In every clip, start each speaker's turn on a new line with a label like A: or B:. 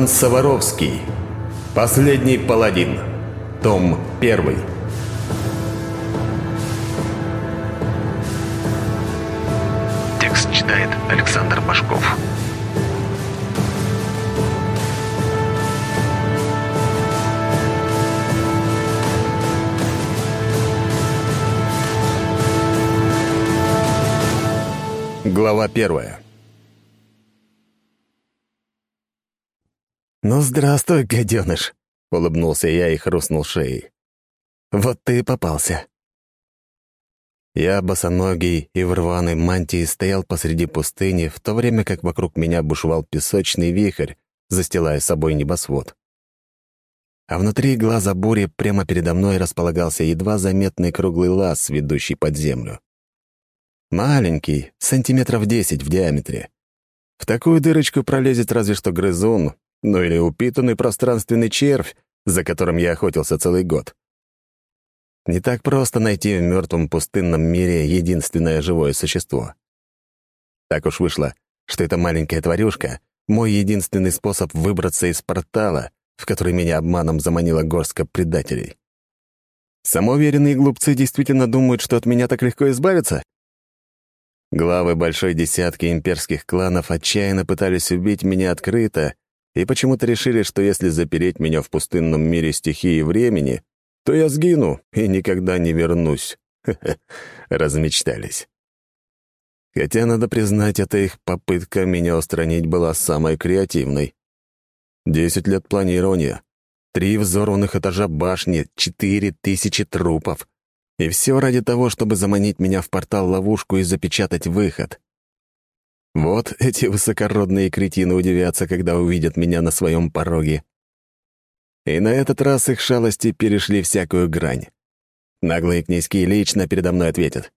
A: Роман Саваровский. Последний паладин. Том 1.
B: Текст читает Александр Башков.
A: Глава первая.
C: «Ну, здравствуй, гаденыш!» — улыбнулся я и хрустнул шеей. «Вот ты и попался!» Я, босоногий и в рваной мантии, стоял посреди пустыни, в то время как вокруг меня бушевал песочный вихрь, застилая собой небосвод. А внутри глаза бури прямо передо мной располагался едва заметный круглый лаз, ведущий под землю. Маленький, сантиметров десять в диаметре. В такую дырочку пролезет разве что грызун, ну или упитанный пространственный червь, за которым я охотился целый год. Не так просто найти в мертвом пустынном мире единственное живое существо. Так уж вышло, что эта маленькая тварюшка — мой единственный способ выбраться из портала, в который меня обманом заманила горстка предателей. Самоуверенные глупцы действительно думают, что от меня так легко избавиться? Главы большой десятки имперских кланов отчаянно пытались убить меня открыто и почему-то решили, что если запереть меня в пустынном мире стихии времени, то я сгину и никогда не вернусь. размечтались. Хотя, надо признать, эта их попытка меня устранить была самой креативной. Десять лет планирования, три взорванных этажа башни, четыре тысячи трупов. И все ради того, чтобы заманить меня в портал-ловушку и запечатать выход. Вот эти высокородные кретины удивятся, когда увидят меня на своем пороге. И на этот раз их шалости перешли всякую грань. Наглые князьки лично передо мной ответят.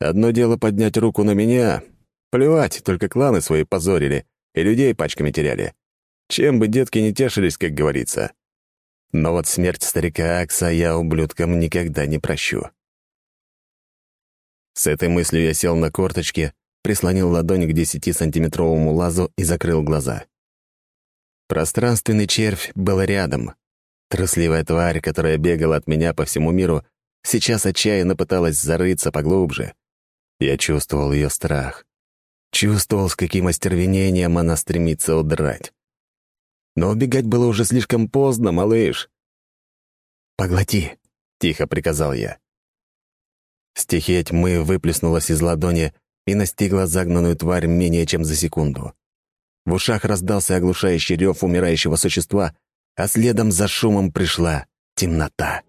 C: Одно дело поднять руку на меня. Плевать, только кланы свои позорили и людей пачками теряли. Чем бы детки не тешились, как говорится. Но вот смерть старика Акса я ублюдкам никогда не прощу. С этой мыслью я сел на корточки прислонил ладонь к десятисантиметровому лазу и закрыл глаза. Пространственный червь был рядом. Трусливая тварь, которая бегала от меня по всему миру, сейчас отчаянно пыталась зарыться поглубже. Я чувствовал ее страх. Чувствовал, с каким остервенением она стремится удрать. Но убегать было уже слишком поздно, малыш. «Поглоти», — тихо приказал я. Стихия тьмы выплеснулась из ладони, и настигла загнанную тварь менее чем за секунду. В ушах раздался оглушающий рев умирающего существа, а следом за шумом пришла темнота.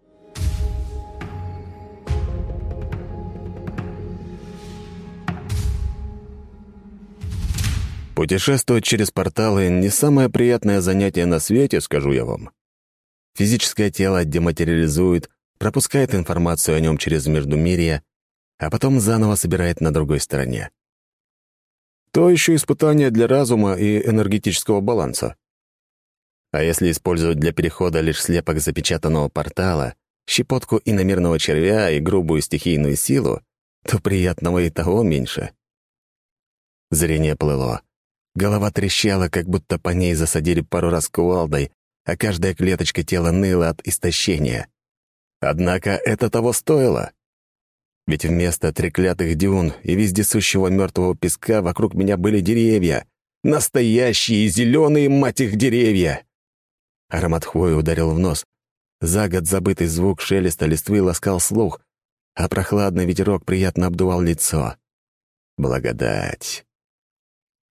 C: Путешествовать через порталы — не самое приятное занятие на свете, скажу я вам. Физическое тело дематериализует, пропускает информацию о нем через Междумирье, а потом заново собирает на другой стороне. То еще испытание для разума и энергетического баланса. А если использовать для перехода лишь слепок запечатанного портала, щепотку иномерного червя и грубую стихийную силу, то приятного и того меньше. Зрение плыло. Голова трещала, как будто по ней засадили пару раз кувалдой, а каждая клеточка тела ныла от истощения. Однако это того стоило. Ведь вместо треклятых дюн и вездесущего мертвого песка вокруг меня были деревья. Настоящие зеленые, мать их, деревья! Аромат хвои ударил в нос. За год забытый звук шелеста листвы ласкал слух, а прохладный ветерок приятно обдувал лицо. Благодать.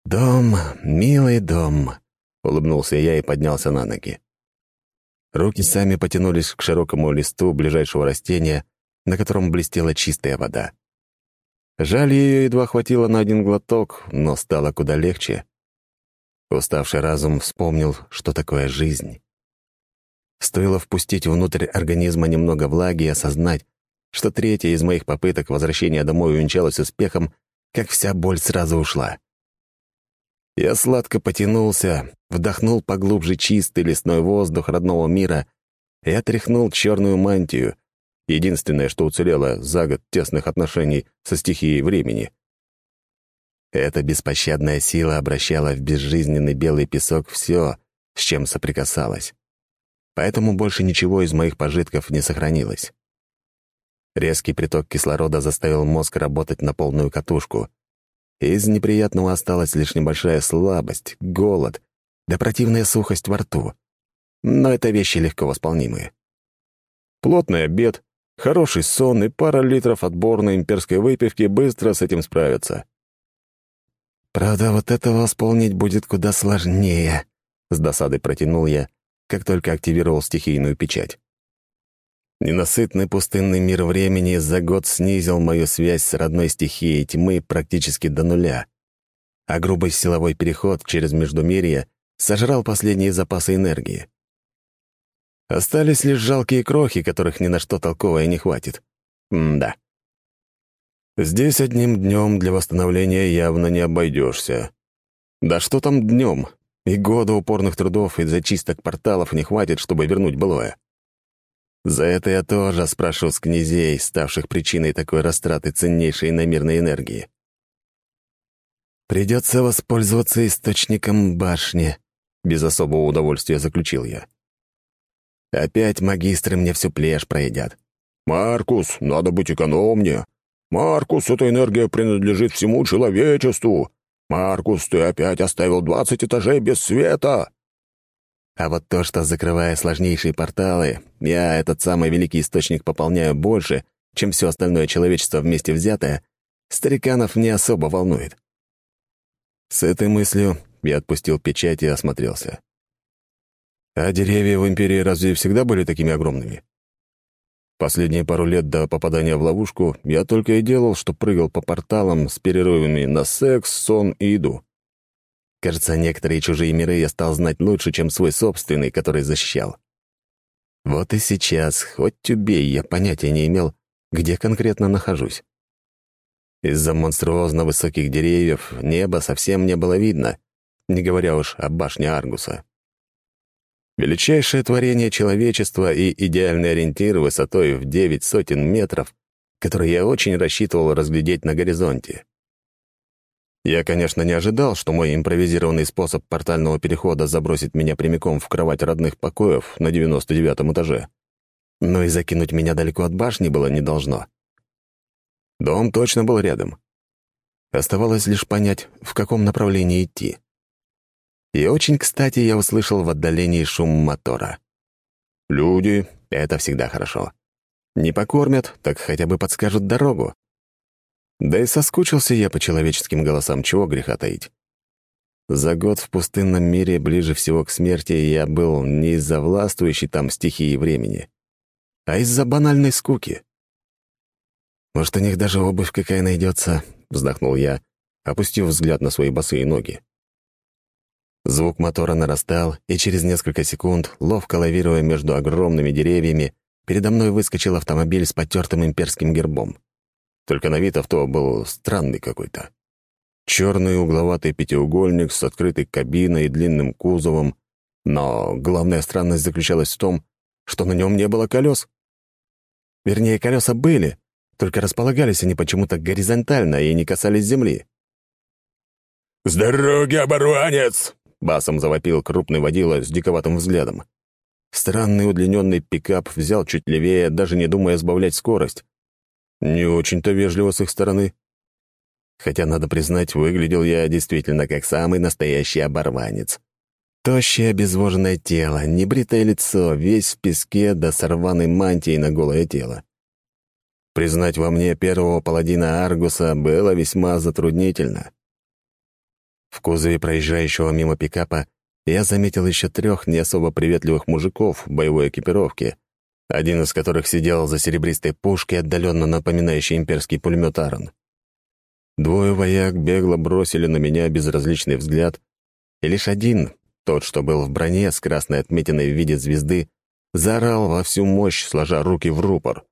C: «Дом, милый дом», — улыбнулся я и поднялся на ноги. Руки сами потянулись к широкому листу ближайшего растения, на котором блестела чистая вода. Жаль, ее едва хватило на один глоток, но стало куда легче. Уставший разум вспомнил, что такое жизнь. Стоило впустить внутрь организма немного влаги и осознать, что третья из моих попыток возвращения домой увенчалась успехом, как вся боль сразу ушла. Я сладко потянулся, вдохнул поглубже чистый лесной воздух родного мира и отряхнул черную мантию, единственное, что уцелело за год тесных отношений со стихией времени. Эта беспощадная сила обращала в безжизненный белый песок все, с чем соприкасалась. Поэтому больше ничего из моих пожитков не сохранилось. Резкий приток кислорода заставил мозг работать на полную катушку. Из неприятного осталась лишь небольшая слабость, голод, да противная сухость во рту. Но это вещи легко восполнимые. Плотный обед, хороший сон и пара литров отборной имперской выпивки быстро с этим справятся. «Правда, вот это восполнить будет куда сложнее», — с досадой протянул я, как только активировал стихийную печать. Ненасытный пустынный мир времени за год снизил мою связь с родной стихией тьмы практически до нуля, а грубый силовой переход через Междумирье сожрал последние запасы энергии. Остались лишь жалкие крохи, которых ни на что толковое не хватит. М-да. Здесь одним днем для восстановления явно не обойдешься. Да что там днем? И года упорных трудов и зачисток порталов не хватит, чтобы вернуть былое. За это я тоже спрошу с князей, ставших причиной такой растраты ценнейшей иномирной энергии. «Придется воспользоваться источником башни», — без особого удовольствия заключил я. «Опять магистры мне всю плешь проедят».
D: «Маркус, надо быть экономнее. Маркус, эта энергия принадлежит всему человечеству. Маркус, ты опять оставил двадцать этажей без света».
C: А вот то, что, закрывая сложнейшие порталы, я этот самый великий источник пополняю больше, чем все остальное человечество вместе взятое, стариканов не особо волнует. С этой мыслью я отпустил печать и осмотрелся. А деревья в Империи разве всегда были такими огромными? Последние пару лет до попадания в ловушку я только и делал, что прыгал по порталам с перерывами на секс, сон и еду. Кажется, некоторые чужие миры я стал знать лучше, чем свой собственный, который защищал. Вот и сейчас, хоть убей, я понятия не имел, где конкретно нахожусь. Из-за монструозно высоких деревьев небо совсем не было видно, не говоря уж о башне Аргуса. Величайшее творение человечества и идеальный ориентир высотой в девять сотен метров, который я очень рассчитывал разглядеть на горизонте. Я, конечно, не ожидал, что мой импровизированный способ портального перехода забросит меня прямиком в кровать родных покоев на 99 этаже. Но и закинуть меня далеко от башни было не должно. Дом точно был рядом. Оставалось лишь понять, в каком направлении идти. И очень кстати я услышал в отдалении шум мотора. Люди — это всегда хорошо. Не покормят, так хотя бы подскажут дорогу. Да и соскучился я по человеческим голосам, чего греха таить. За год в пустынном мире ближе всего к смерти я был не из-за властвующей там стихии времени, а из-за банальной скуки. «Может, у них даже обувь какая найдется», — вздохнул я, опустив взгляд на свои босые ноги. Звук мотора нарастал, и через несколько секунд, ловко лавируя между огромными деревьями, передо мной выскочил автомобиль с потертым имперским гербом. Только на вид авто был странный какой-то. Черный угловатый пятиугольник с открытой кабиной и длинным кузовом, но главная странность заключалась в том, что на нем не было колес. Вернее, колеса были, только располагались они почему-то горизонтально и не касались земли.
D: «С дороги, оборванец!» — басом завопил крупный водила с диковатым взглядом.
C: Странный удлиненный пикап взял чуть левее, даже не думая сбавлять скорость. Не очень-то вежливо с их стороны. Хотя, надо признать, выглядел я действительно как самый настоящий оборванец. Тощее обезвоженное тело, небритое лицо, весь в песке да с рваной мантией на голое тело. Признать во мне первого паладина Аргуса было весьма затруднительно. В кузове проезжающего мимо пикапа я заметил еще трех не особо приветливых мужиков в боевой экипировке, один из которых сидел за серебристой пушкой, отдаленно напоминающей имперский пулемет Аарон. Двое вояк бегло бросили на меня безразличный взгляд, и лишь один, тот, что был в броне с красной отметиной в виде звезды, заорал во всю мощь, сложа руки в рупор.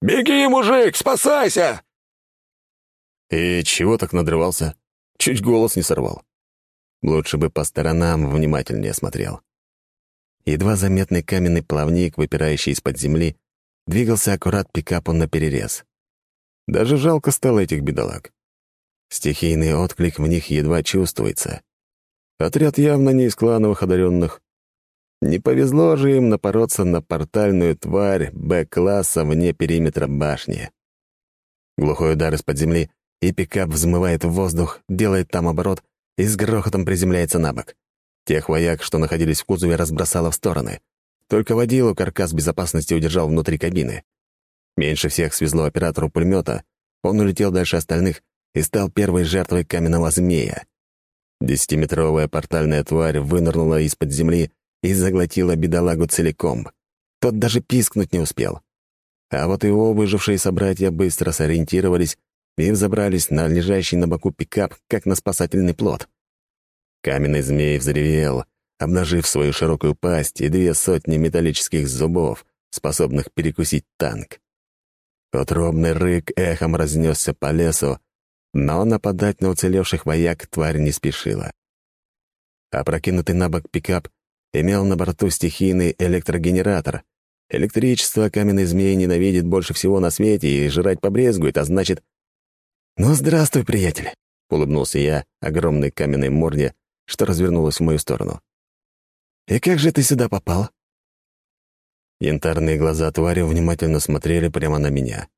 D: «Беги, мужик, спасайся!»
C: И чего так надрывался? Чуть голос не сорвал. Лучше бы по сторонам внимательнее смотрел. Едва заметный каменный плавник, выпирающий из-под земли, двигался аккурат пикапу на перерез. Даже жалко стало этих бедолаг. Стихийный отклик в них едва чувствуется. Отряд явно не из клановых одаренных. Не повезло же им напороться на портальную тварь Б-класса вне периметра башни. Глухой удар из-под земли, и пикап взмывает в воздух, делает там оборот и с грохотом приземляется на бок. Тех вояк, что находились в кузове, разбросало в стороны. Только водилу каркас безопасности удержал внутри кабины. Меньше всех свезло оператору пулемета. Он улетел дальше остальных и стал первой жертвой каменного змея. Десятиметровая портальная тварь вынырнула из-под земли и заглотила бедолагу целиком. Тот даже пискнуть не успел. А вот его выжившие собратья быстро сориентировались и взобрались на лежащий на боку пикап, как на спасательный плот. Каменный змей взревел, обнажив свою широкую пасть и две сотни металлических зубов, способных перекусить танк. Утробный рык эхом разнесся по лесу, но нападать на уцелевших вояк тварь не спешила. Опрокинутый на бок пикап имел на борту стихийный электрогенератор. Электричество каменный змей ненавидит больше всего на свете и жрать побрезгует, а значит... «Ну, здравствуй, приятель!» — улыбнулся я огромной каменной морде, что развернулась в мою сторону. «И как же ты сюда попал?» Янтарные глаза твари внимательно смотрели прямо на меня.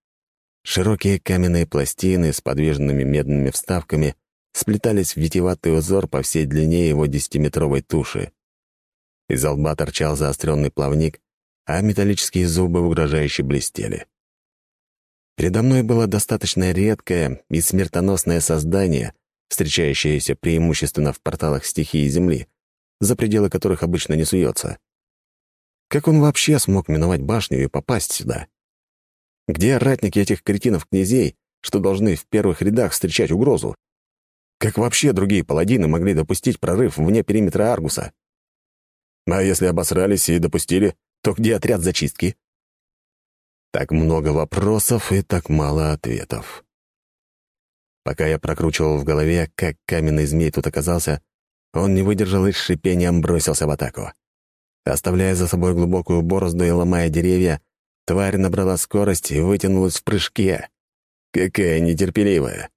C: Широкие каменные пластины с подвижными медными вставками сплетались в витиеватый узор по всей длине его десятиметровой туши. Из лба торчал заостренный плавник, а металлические зубы угрожающе блестели. Передо мной было достаточно редкое и смертоносное создание, встречающееся преимущественно в порталах стихии Земли, за пределы которых обычно не суется. Как он вообще смог миновать башню и попасть сюда? Где ратники этих кретинов-князей, что должны в первых рядах встречать угрозу? Как вообще другие паладины могли допустить прорыв вне периметра Аргуса? А если обосрались и допустили, то где отряд зачистки? Так много вопросов и так мало ответов. Пока я прокручивал в голове, как каменный змей тут оказался, он не выдержал и с шипением бросился в атаку. Оставляя за собой глубокую борозду и ломая деревья, тварь набрала скорость и вытянулась в прыжке. Какая нетерпеливая.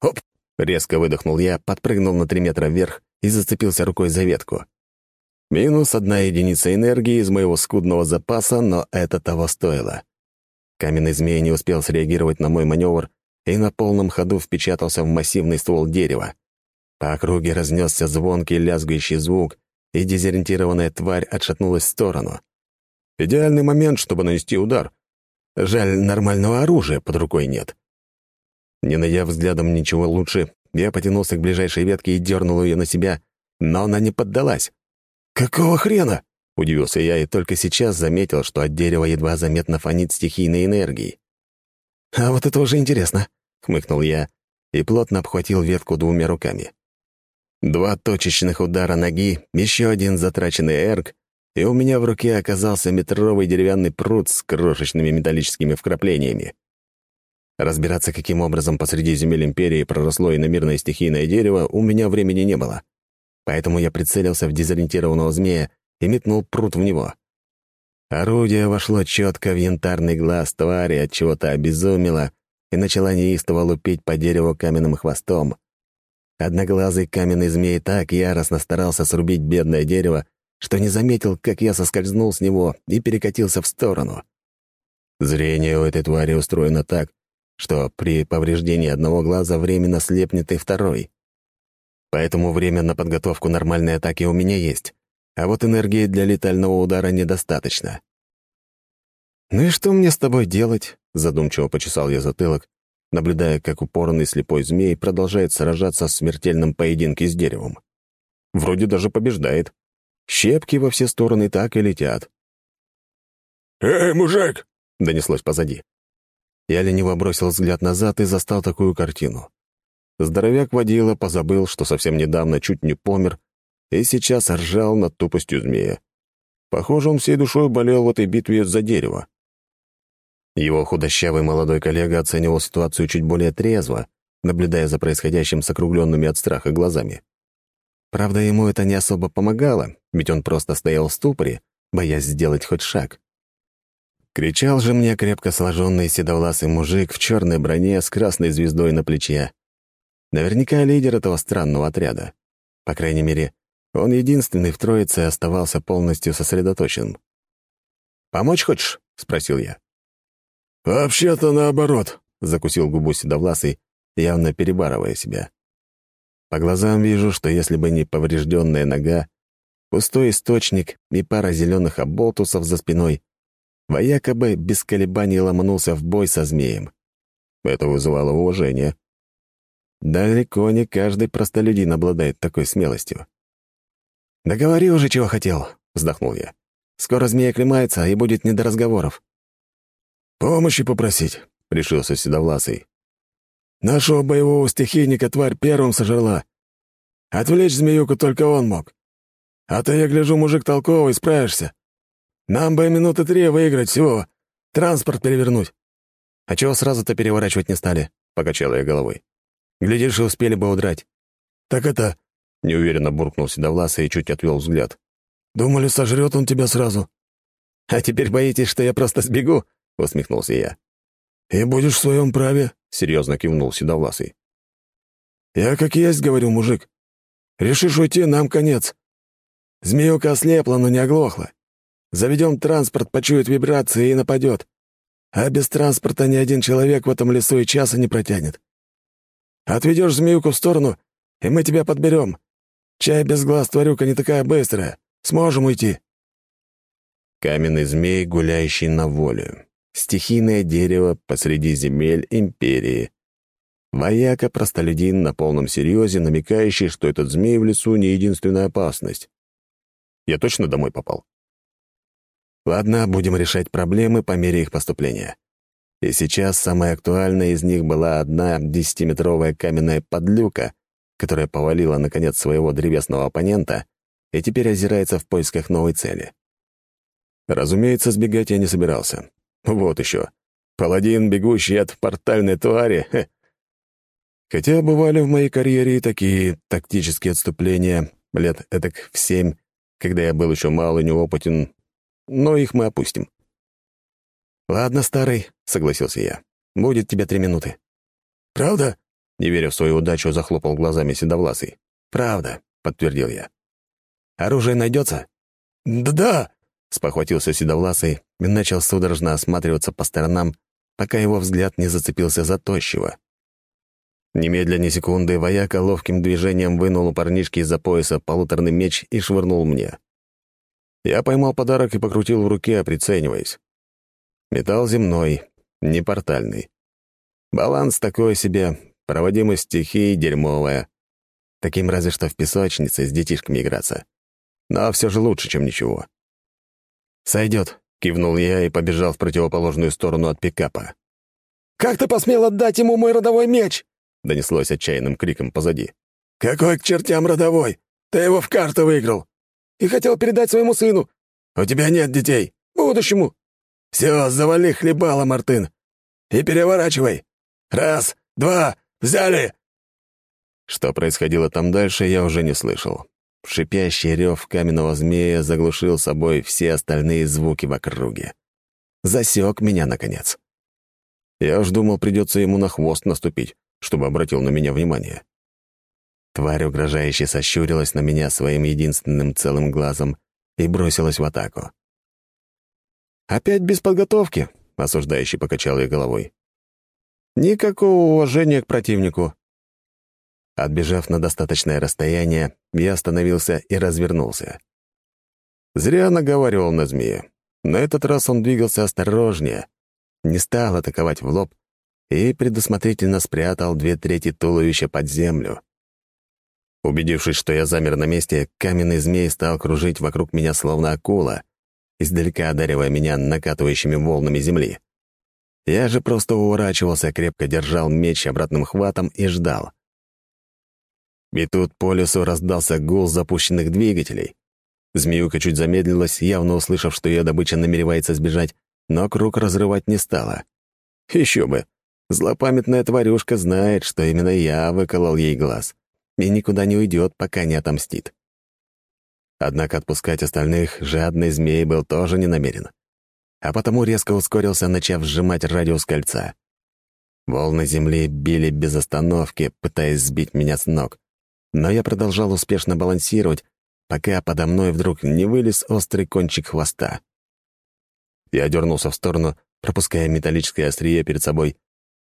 C: «Оп!» — резко выдохнул я, подпрыгнул на три метра вверх и зацепился рукой за ветку. Минус одна единица энергии из моего скудного запаса, но это того стоило. Каменный змей не успел среагировать на мой маневр и на полном ходу впечатался в массивный ствол дерева. По округе разнесся звонкий лязгающий звук, и дезориентированная тварь отшатнулась в сторону. Идеальный момент, чтобы нанести удар. Жаль, нормального оружия под рукой нет. Не найдя взглядом ничего лучше, я потянулся к ближайшей ветке и дернул ее на себя, но она не поддалась. «Какого хрена?» — удивился я и только сейчас заметил, что от дерева едва заметно фонит стихийной энергией. «А вот это уже интересно», — хмыкнул я и плотно обхватил ветку двумя руками. Два точечных удара ноги, еще один затраченный эрг, и у меня в руке оказался метровый деревянный пруд с крошечными металлическими вкраплениями. Разбираться, каким образом посреди земель Империи проросло иномирное стихийное дерево, у меня времени не было. Поэтому я прицелился в дезориентированного змея и метнул пруд в него. Орудие вошло четко в янтарный глаз твари, от чего-то обезумело и начала неистово лупить по дереву каменным хвостом. Одноглазый каменный змей так яростно старался срубить бедное дерево, что не заметил, как я соскользнул с него и перекатился в сторону. Зрение у этой твари устроено так, что при повреждении одного глаза временно слепнет и второй. Поэтому время на подготовку нормальной атаки у меня есть, а вот энергии для летального удара недостаточно. «Ну и что мне с тобой делать?» — задумчиво почесал я затылок, наблюдая, как упорный слепой змей продолжает сражаться в смертельном поединке с деревом. Вроде даже побеждает. Щепки во все стороны так и летят.
D: «Эй, мужик!» — донеслось позади.
C: Я лениво бросил взгляд назад и застал такую картину. Здоровяк водила позабыл, что совсем недавно чуть не помер, и сейчас ржал над тупостью змея. Похоже, он всей душой болел в этой битве за дерево. Его худощавый молодой коллега оценивал ситуацию чуть более трезво, наблюдая за происходящим с округленными от страха глазами. Правда, ему это не особо помогало, ведь он просто стоял в ступоре, боясь сделать хоть шаг. Кричал же мне крепко сложенный седовласый мужик в черной броне с красной звездой на плече. Наверняка лидер этого странного отряда. По крайней мере, он единственный в троице оставался полностью сосредоточен. «Помочь хочешь?» — спросил я.
D: «Вообще-то наоборот», — закусил губу седовласый,
C: явно перебарывая себя. По глазам вижу, что если бы не поврежденная нога, пустой источник и пара зеленых оболтусов за спиной, вояка бы без колебаний ломанулся в бой со змеем. Это вызывало уважение. Далеко не каждый простолюдин обладает такой смелостью. «Да говори уже, чего хотел», — вздохнул я. «Скоро змея оклемается, и будет не до разговоров».
D: «Помощи попросить», — решился Седовласый. «Нашего боевого стихийника тварь первым сожрала. Отвлечь змеюку только он мог. А то я гляжу, мужик толковый, справишься. Нам бы минуты три выиграть всего, транспорт перевернуть».
C: «А чего сразу-то переворачивать не стали?» — покачала я головой. «Глядишь, и успели бы удрать».
D: «Так это...» — неуверенно буркнул Седовласый и чуть отвел взгляд. «Думали, сожрет он тебя сразу».
C: «А теперь боитесь, что я просто сбегу?» — усмехнулся я.
D: «И будешь в своем праве», — серьезно кивнул Седовласый. «Я как есть говорю, мужик. Решишь уйти, нам конец. Змеюка ослепла, но не оглохла. Заведем транспорт, почует вибрации и нападет. А без транспорта ни один человек в этом лесу и часа не протянет. Отведешь змеюку в сторону, и мы тебя подберем. Чай без глаз тварюка не такая быстрая. Сможем уйти».
C: Каменный змей, гуляющий на воле. Стихийное дерево посреди земель империи. Вояка-простолюдин на полном серьезе, намекающий, что этот змей в лесу не единственная опасность. Я точно домой попал? Ладно, будем решать проблемы по мере их поступления. И сейчас самая актуальная из них была одна десятиметровая каменная подлюка, которая повалила, наконец, своего древесного оппонента и теперь озирается в поисках новой цели. Разумеется, сбегать я не собирался. Вот еще. Паладин, бегущий от портальной твари. Хотя бывали в моей карьере и такие тактические отступления, лет этак в семь, когда я был еще мал и неопытен, но их мы опустим. «Ладно, старый», — согласился я. «Будет тебе три минуты».
D: «Правда?»
C: — не веря в свою удачу, захлопал глазами седовласый.
A: «Правда», — подтвердил я.
C: «Оружие найдется?»
D: «Да-да», —
C: спохватился седовласый и начал судорожно осматриваться по сторонам, пока его взгляд не зацепился за тощего. Немедля ни секунды вояка ловким движением вынул у парнишки из-за пояса полуторный меч и швырнул мне. Я поймал подарок и покрутил в руке, прицениваясь. Металл земной, не портальный. Баланс такой себе, проводимость стихии дерьмовая. Таким разве что в песочнице с детишками играться. Но все же лучше, чем ничего. «Сойдет», — кивнул я и побежал в противоположную сторону от пикапа.
D: «Как ты посмел отдать ему мой родовой меч?»
C: — донеслось отчаянным криком позади.
D: «Какой к чертям родовой? Ты его в карту выиграл. И хотел передать своему сыну. У тебя нет детей. Будущему. Все, завали хлебало, Мартын. И переворачивай. Раз, два, взяли!»
C: Что происходило там дальше, я уже не слышал. Шипящий рев каменного змея заглушил собой все остальные звуки в округе. Засек меня, наконец. Я уж думал, придется ему на хвост наступить, чтобы обратил на меня внимание. Тварь угрожающе сощурилась на меня своим единственным целым глазом и бросилась в атаку. «Опять без подготовки», — осуждающий покачал я головой. «Никакого уважения к противнику». Отбежав на достаточное расстояние, я остановился и развернулся. Зря наговаривал на змея. На этот раз он двигался осторожнее, не стал атаковать в лоб и предусмотрительно спрятал две трети туловища под землю. Убедившись, что я замер на месте, каменный змей стал кружить вокруг меня словно акула, издалека одаривая меня накатывающими волнами земли. Я же просто уворачивался, крепко держал меч обратным хватом и ждал. И тут по лесу раздался гул запущенных двигателей. Змеюка чуть замедлилась, явно услышав, что ее добыча намеревается сбежать, но круг разрывать не стала. Еще бы. Злопамятная тварюшка знает, что именно я выколол ей глаз, и никуда не уйдет, пока не отомстит. Однако отпускать остальных жадный змей был тоже не намерен. А потому резко ускорился, начав сжимать радиус кольца. Волны земли били без остановки, пытаясь сбить меня с ног. но я продолжал успешно балансировать, пока подо мной вдруг не вылез острый кончик хвоста. Я дернулся в сторону, пропуская металлическое острие перед собой,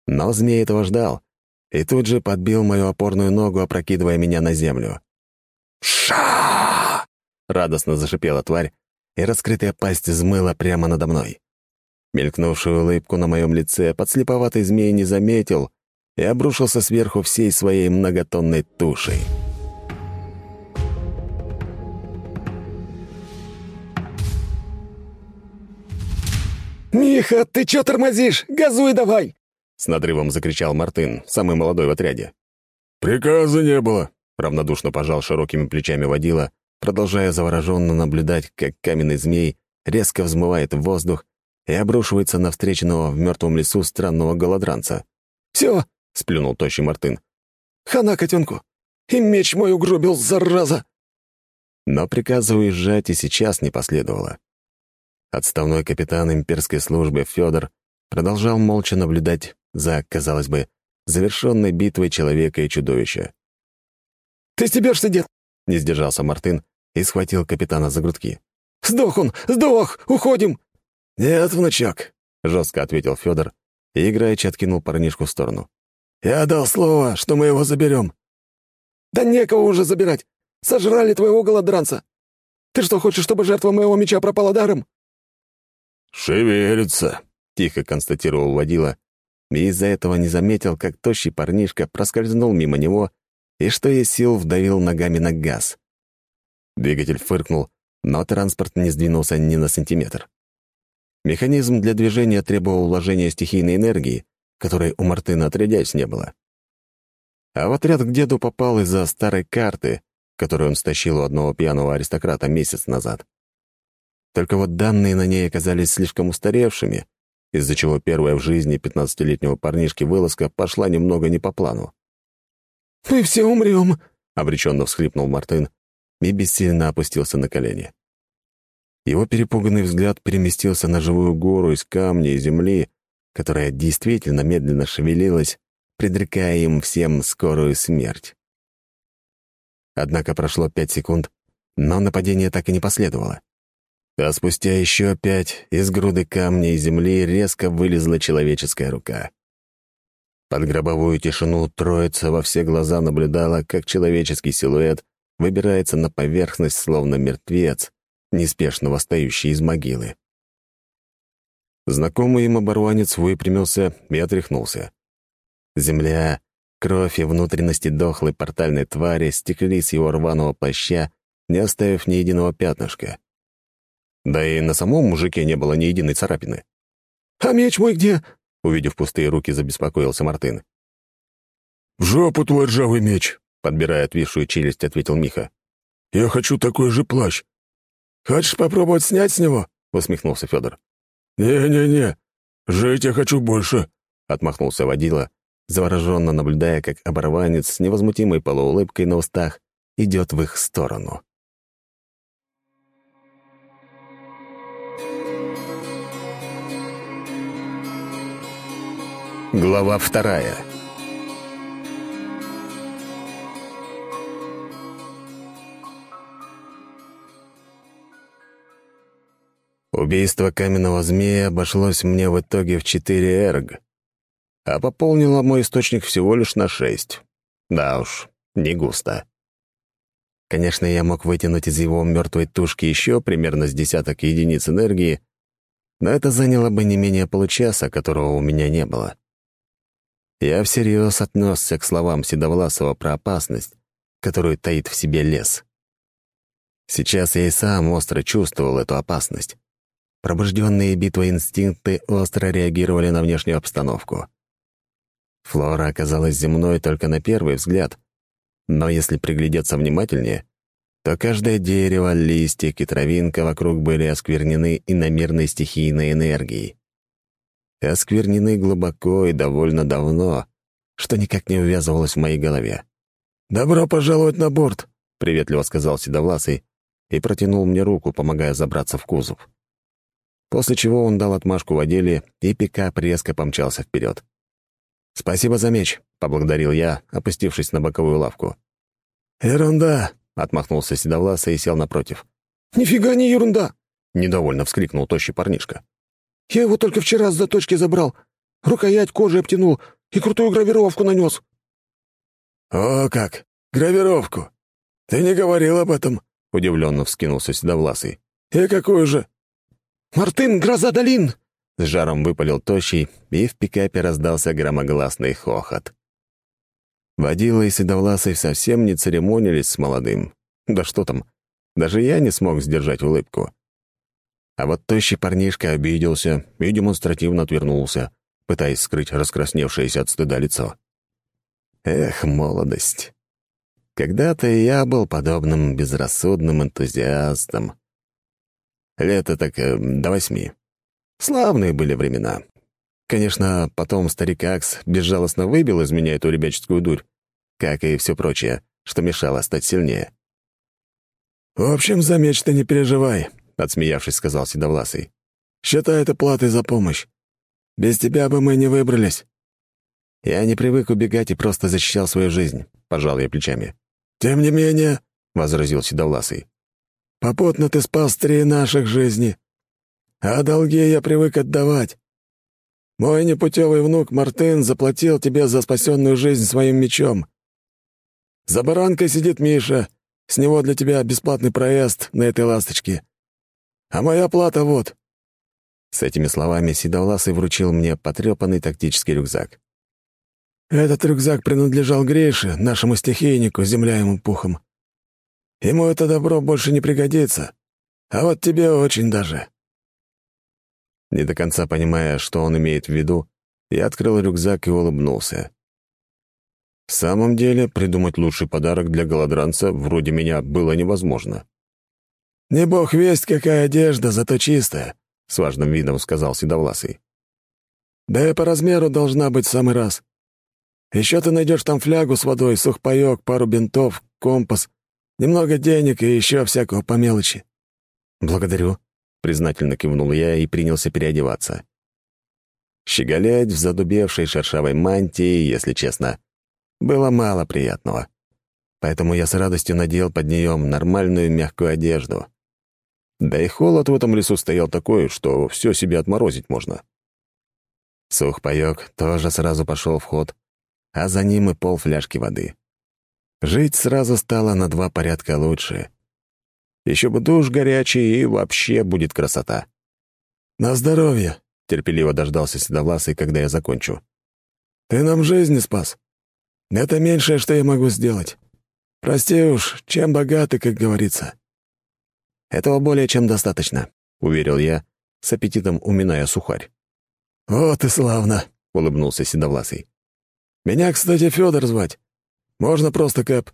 C: но змей этого ждал и тут же подбил мою опорную ногу, опрокидывая меня на землю. «Ша!» — радостно зашипела тварь, и раскрытая пасть взмыла прямо надо мной. Мелькнувшую улыбку на моем лице подслеповатый змей не заметил и обрушился сверху всей своей многотонной тушей.
D: «Миха, ты чё тормозишь? Газуй давай!»
C: С надрывом закричал Мартын, самый молодой в отряде.
A: «Приказа не было», —
C: равнодушно пожал широкими плечами водила, продолжая завороженно наблюдать, как каменный змей резко взмывает в воздух и обрушивается на встреченного в мертвом лесу странного голодранца.
D: «Все!»
C: — сплюнул тощий Мартын.
D: «Хана котенку! И меч мой угробил, зараза!»
C: Но приказа уезжать и сейчас не последовало. Отставной капитан имперской службы Федор продолжал молча наблюдать за, казалось бы, завершенной битвой человека и чудовища.
D: «Ты стебешься, дед!»
C: — не сдержался Мартын и схватил капитана за грудки.
D: «Сдох он! Сдох! Уходим!»
C: «Нет, внучок», — жестко ответил Федор и играючи откинул парнишку в сторону.
D: «Я дал слово, что мы его заберем». «Да некого уже забирать! Сожрали твоего голодранца! Ты что, хочешь, чтобы жертва моего меча пропала даром?»
A: «Шевелится», —
C: тихо констатировал водила, и из-за этого не заметил, как тощий парнишка проскользнул мимо него и, что есть сил, вдавил ногами на газ. Двигатель фыркнул, но транспорт не сдвинулся ни на сантиметр. Механизм для движения требовал вложения стихийной энергии, которой у Мартына отрядясь не было. А в отряд к деду попал из-за старой карты, которую он стащил у одного пьяного аристократа месяц назад. Только вот данные на ней оказались слишком устаревшими, из-за чего первая в жизни пятнадцатилетнего парнишки вылазка пошла немного не по плану.
D: «Мы все умрем», —
C: обреченно всхлипнул Мартын и бессильно опустился на колени. Его перепуганный взгляд переместился на живую гору из камня и земли, которая действительно медленно шевелилась, предрекая им всем скорую смерть. Однако прошло пять секунд, но нападение так и не последовало. А спустя еще пять из груды камня и земли резко вылезла человеческая рука. Под гробовую тишину троица во все глаза наблюдала, как человеческий силуэт выбирается на поверхность, словно мертвец, неспешно восстающий из могилы. Знакомый им оборванец выпрямился и отряхнулся. Земля, кровь и внутренности дохлой портальной твари стекли с его рваного плаща, не оставив ни единого пятнышка. Да и на самом мужике не было ни единой царапины.
D: «А меч мой где?»
C: — увидев пустые руки, забеспокоился Мартын.
A: «В жопу твой ржавый меч!»
C: — подбирая отвисшую челюсть, ответил Миха.
A: «Я хочу такой же плащ.
D: «Хочешь попробовать снять с него?»
C: — усмехнулся Федор.
A: «Не-не-не, жить я хочу больше», —
C: отмахнулся водила, завороженно наблюдая, как оборванец с невозмутимой полуулыбкой на устах идет в их сторону. Глава вторая Убийство каменного змея обошлось мне в итоге в четыре эрг, а пополнило мой источник всего лишь на шесть. Да уж, не густо. Конечно, я мог вытянуть из его мертвой тушки еще примерно с десяток единиц энергии, но это заняло бы не менее получаса, которого у меня не было. Я всерьез отнесся к словам Седовласова про опасность, которую таит в себе лес. Сейчас я и сам остро чувствовал эту опасность. Пробужденные битвой инстинкты остро реагировали на внешнюю обстановку. Флора оказалась земной только на первый взгляд, но если приглядеться внимательнее, то каждое дерево, листик и травинка вокруг были осквернены иномерной стихийной энергией. Осквернены глубоко и довольно давно, что никак не увязывалось в моей голове.
D: «Добро пожаловать на борт», —
C: приветливо сказал Седовласый и протянул мне руку, помогая забраться в кузов после чего он дал отмашку в отделе, и пикап резко помчался вперед. «Спасибо за меч», — поблагодарил я, опустившись на боковую лавку.
D: «Ерунда!»
C: — отмахнулся Седовласый и сел напротив.
D: «Нифига не ерунда!»
C: — недовольно вскрикнул тощий парнишка.
D: «Я его только вчера с заточки забрал. Рукоять кожи обтянул и крутую гравировку нанес». «О как! Гравировку! Ты не говорил об этом!» — удивленно вскинулся Седовласый. «И какую же?» «Мартын, гроза долин!»
C: С жаром выпалил тощий, и в пикапе раздался громогласный хохот. Водила и Седовласый совсем не церемонились с молодым. Да что там, даже я не смог сдержать улыбку. А вот тощий парнишка обиделся и демонстративно отвернулся, пытаясь скрыть раскрасневшееся от стыда лицо. Эх, молодость. Когда-то я был подобным безрассудным энтузиастом. Лето так э, до восьми. Славные были времена. Конечно, потом старик Акс безжалостно выбил из меня эту ребяческую дурь, как и все прочее, что мешало стать сильнее.
D: «В общем, за меч ты не переживай», — отсмеявшись, сказал Седовласый. «Считай это платой за помощь. Без тебя бы мы не выбрались».
C: «Я не привык убегать и просто защищал свою жизнь», — пожал я плечами.
D: «Тем не менее», — возразил
C: Седовласый,
D: «попутно ты спас три наших жизни, а долги я привык отдавать. Мой непутевый внук Мартын заплатил тебе за спасенную жизнь своим мечом. За баранкой сидит Миша, с него для тебя бесплатный проезд на этой ласточке. А моя плата вот».
C: С этими словами Седовласый вручил мне потрепанный тактический рюкзак.
D: «Этот рюкзак принадлежал Грейше, нашему стихийнику, земля ему пухом. Ему это добро больше не пригодится, а вот тебе очень даже».
C: Не до конца понимая, что он имеет в виду, я открыл рюкзак и улыбнулся. В самом деле, придумать лучший подарок для голодранца вроде меня было невозможно.
D: «Не бог весть, какая одежда, зато чистая», —
C: с важным видом сказал Седовласый.
D: «Да и по размеру должна быть в самый раз. Еще ты найдешь там флягу с водой, сухпайок, пару бинтов, компас, немного денег и еще всякого по мелочи».
C: «Благодарю», признательно кивнул я и принялся переодеваться. Щеголять в задубевшей шершавой мантии, если честно, было мало приятного. Поэтому я с радостью надел под нее нормальную мягкую одежду. Да и холод в этом лесу стоял такой, что все себе отморозить можно. Сухпайок тоже сразу пошел в ход, а за ним и пол фляжки воды. Жить сразу стало на два порядка лучше. Еще бы душ горячий, и вообще будет красота.
D: «На здоровье!» — терпеливо дождался Седовласый, когда я закончу. «Ты нам жизнь спас. Это меньшее, что я могу сделать. Прости уж, чем богаты, как говорится».
C: «Этого более чем достаточно», — уверил я, с аппетитом уминая сухарь.
D: «Вот и славно!» — улыбнулся Седовласый. «Меня, кстати, Федор звать. Можно просто Кэп?»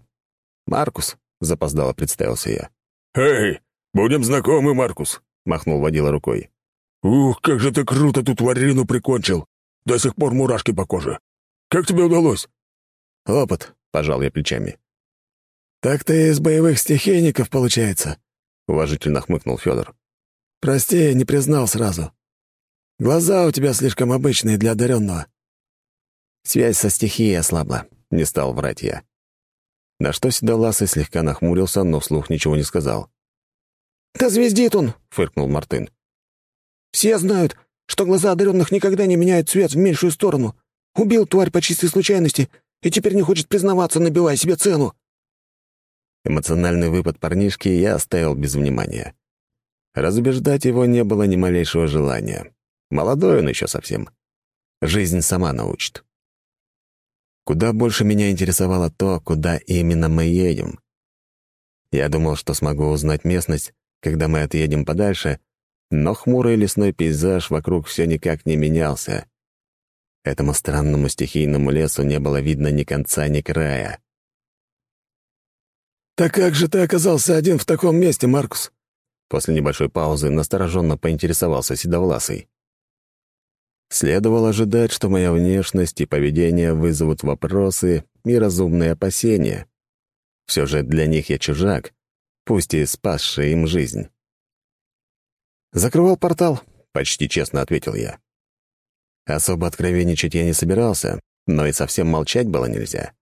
C: «Маркус», — запоздало представился я.
A: «Эй, будем знакомы, Маркус», —
C: махнул водила рукой.
A: «Ух, как же ты круто тут варину прикончил! До сих пор мурашки по коже. Как тебе удалось?»
C: «Опыт», — пожал я плечами.
D: «Так ты из боевых стихийников, получается», — уважительно хмыкнул Федор. «Прости, не признал сразу. Глаза у тебя слишком обычные для одаренного».
C: Связь со стихией ослабла, не стал врать я. На что Седовласый слегка нахмурился, но вслух ничего не сказал.
D: «Да звездит он!» — фыркнул Мартын. «Все знают, что глаза одаренных никогда не меняют цвет в меньшую сторону. Убил тварь по чистой случайности и теперь не хочет признаваться, набивая себе цену».
C: Эмоциональный выпад парнишки я оставил без внимания. Разубеждать его не было ни малейшего желания. Молодой он еще совсем. Жизнь сама научит. Куда больше меня интересовало то, куда именно мы едем. Я думал, что смогу узнать местность, когда мы отъедем подальше, но хмурый лесной пейзаж вокруг все никак не менялся. Этому странному стихийному лесу не было видно ни конца, ни края.
D: «Так как же ты оказался один в таком месте, Маркус?»
C: После небольшой паузы настороженно поинтересовался Седовласый. Следовало ожидать, что моя внешность и поведение вызовут вопросы и разумные опасения. Все же для них я чужак, пусть и спасший им жизнь. «Закрывал портал», — почти честно ответил я. Особо откровенничать я не собирался, но и совсем молчать было нельзя.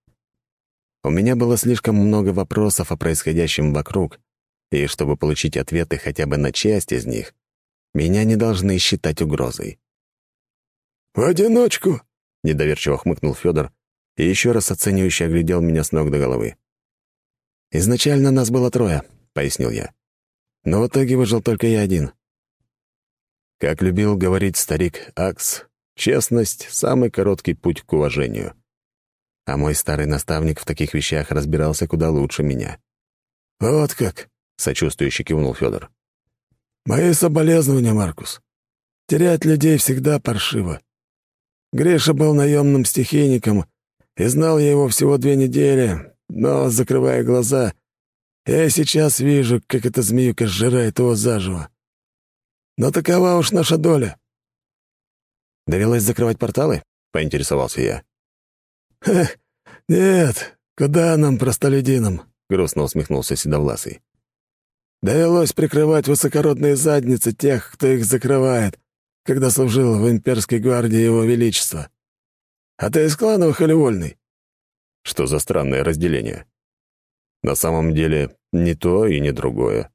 C: У меня было слишком много вопросов о происходящем вокруг, и чтобы получить ответы хотя бы на часть из них, меня не должны считать угрозой.
D: «В одиночку!»
C: — недоверчиво хмыкнул Федор и еще раз оценивающе оглядел меня с ног до головы. «Изначально нас было трое», — пояснил я. «Но в итоге выжил только я один». Как любил говорить старик Акс, честность — самый короткий путь к уважению. А мой старый наставник в таких вещах разбирался куда лучше меня.
D: «Вот как!» — сочувствующе кивнул Федор. «Мои соболезнования, Маркус. Терять людей всегда паршиво. Гриша был наемным стихийником, и знал я его всего две недели, но, закрывая глаза, я сейчас вижу, как эта змеюка сжирает его заживо. Но такова уж наша доля.
C: «Довелось закрывать порталы?» — поинтересовался я.
D: «Эх, нет, куда нам, простолюдинам?»
C: — грустно усмехнулся Седовласый.
D: «Довелось прикрывать высокородные задницы тех, кто их закрывает, когда служил в имперской гвардии Его Величества. А ты из клановых или вольный?»
C: Что за странное разделение? На самом деле, не то и не другое.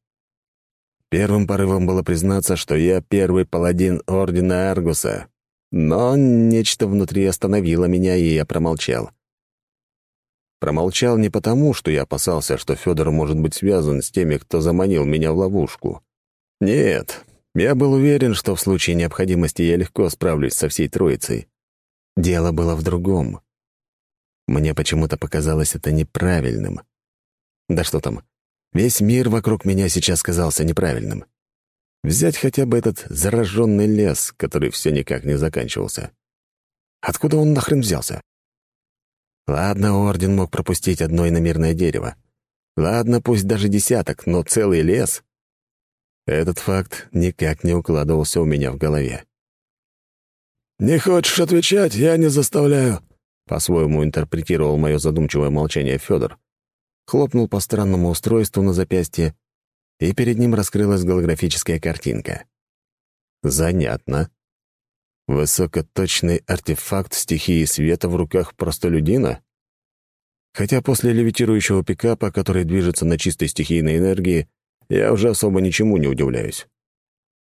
C: Первым порывом было признаться, что я первый паладин Ордена Аргуса, но нечто внутри остановило меня, и я промолчал. Промолчал не потому, что я опасался, что Федор может быть связан с теми, кто заманил меня в ловушку. Нет, я был уверен, что в случае необходимости я легко справлюсь со всей троицей. Дело было в другом. Мне почему-то показалось это неправильным. Да что там, весь мир вокруг меня сейчас казался неправильным. Взять хотя бы этот зараженный лес, который все никак не заканчивался. Откуда он нахрен взялся? Ладно, Орден мог пропустить одно иномирное дерево. Ладно, пусть даже десяток, но целый лес — этот факт никак не укладывался у меня в голове.
D: «Не хочешь отвечать, я не заставляю», —
C: по-своему интерпретировал мое задумчивое молчание Федор. Хлопнул по странному устройству на запястье, и перед ним раскрылась голографическая картинка. Занятно. Высокоточный артефакт стихии света в руках простолюдина? Хотя после левитирующего пикапа, который движется на чистой стихийной энергии, я уже особо ничему не удивляюсь.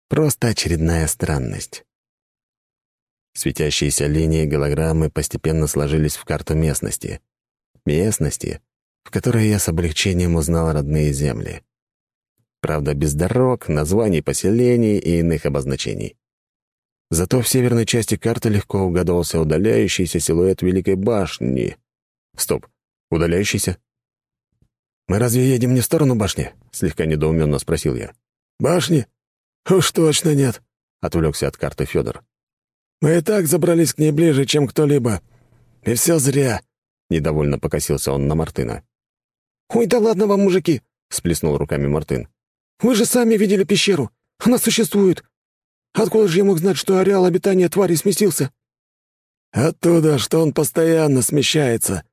C: Просто очередная странность. Светящиеся линии голограммы постепенно сложились в карту местности. Местности, в которой я с облегчением узнал родные земли. Правда, без дорог, названий поселений и иных обозначений. Зато в северной части карты легко угадывался удаляющийся силуэт Великой башни. Стоп, удаляющийся? «Мы разве едем не в сторону башни?» — слегка недоуменно спросил я.
D: «Башни? Уж точно нет», —
C: отвлекся от карты Федор.
D: «Мы и так забрались к ней ближе, чем кто-либо. И все зря», —
C: недовольно покосился он на Мартына.
E: «Ой, да ладно вам, мужики!»
C: — сплеснул руками Мартын.
E: «Вы же сами видели пещеру. Она существует. Откуда же я мог знать, что ареал обитания твари сместился?»
D: «Оттуда, что он постоянно смещается.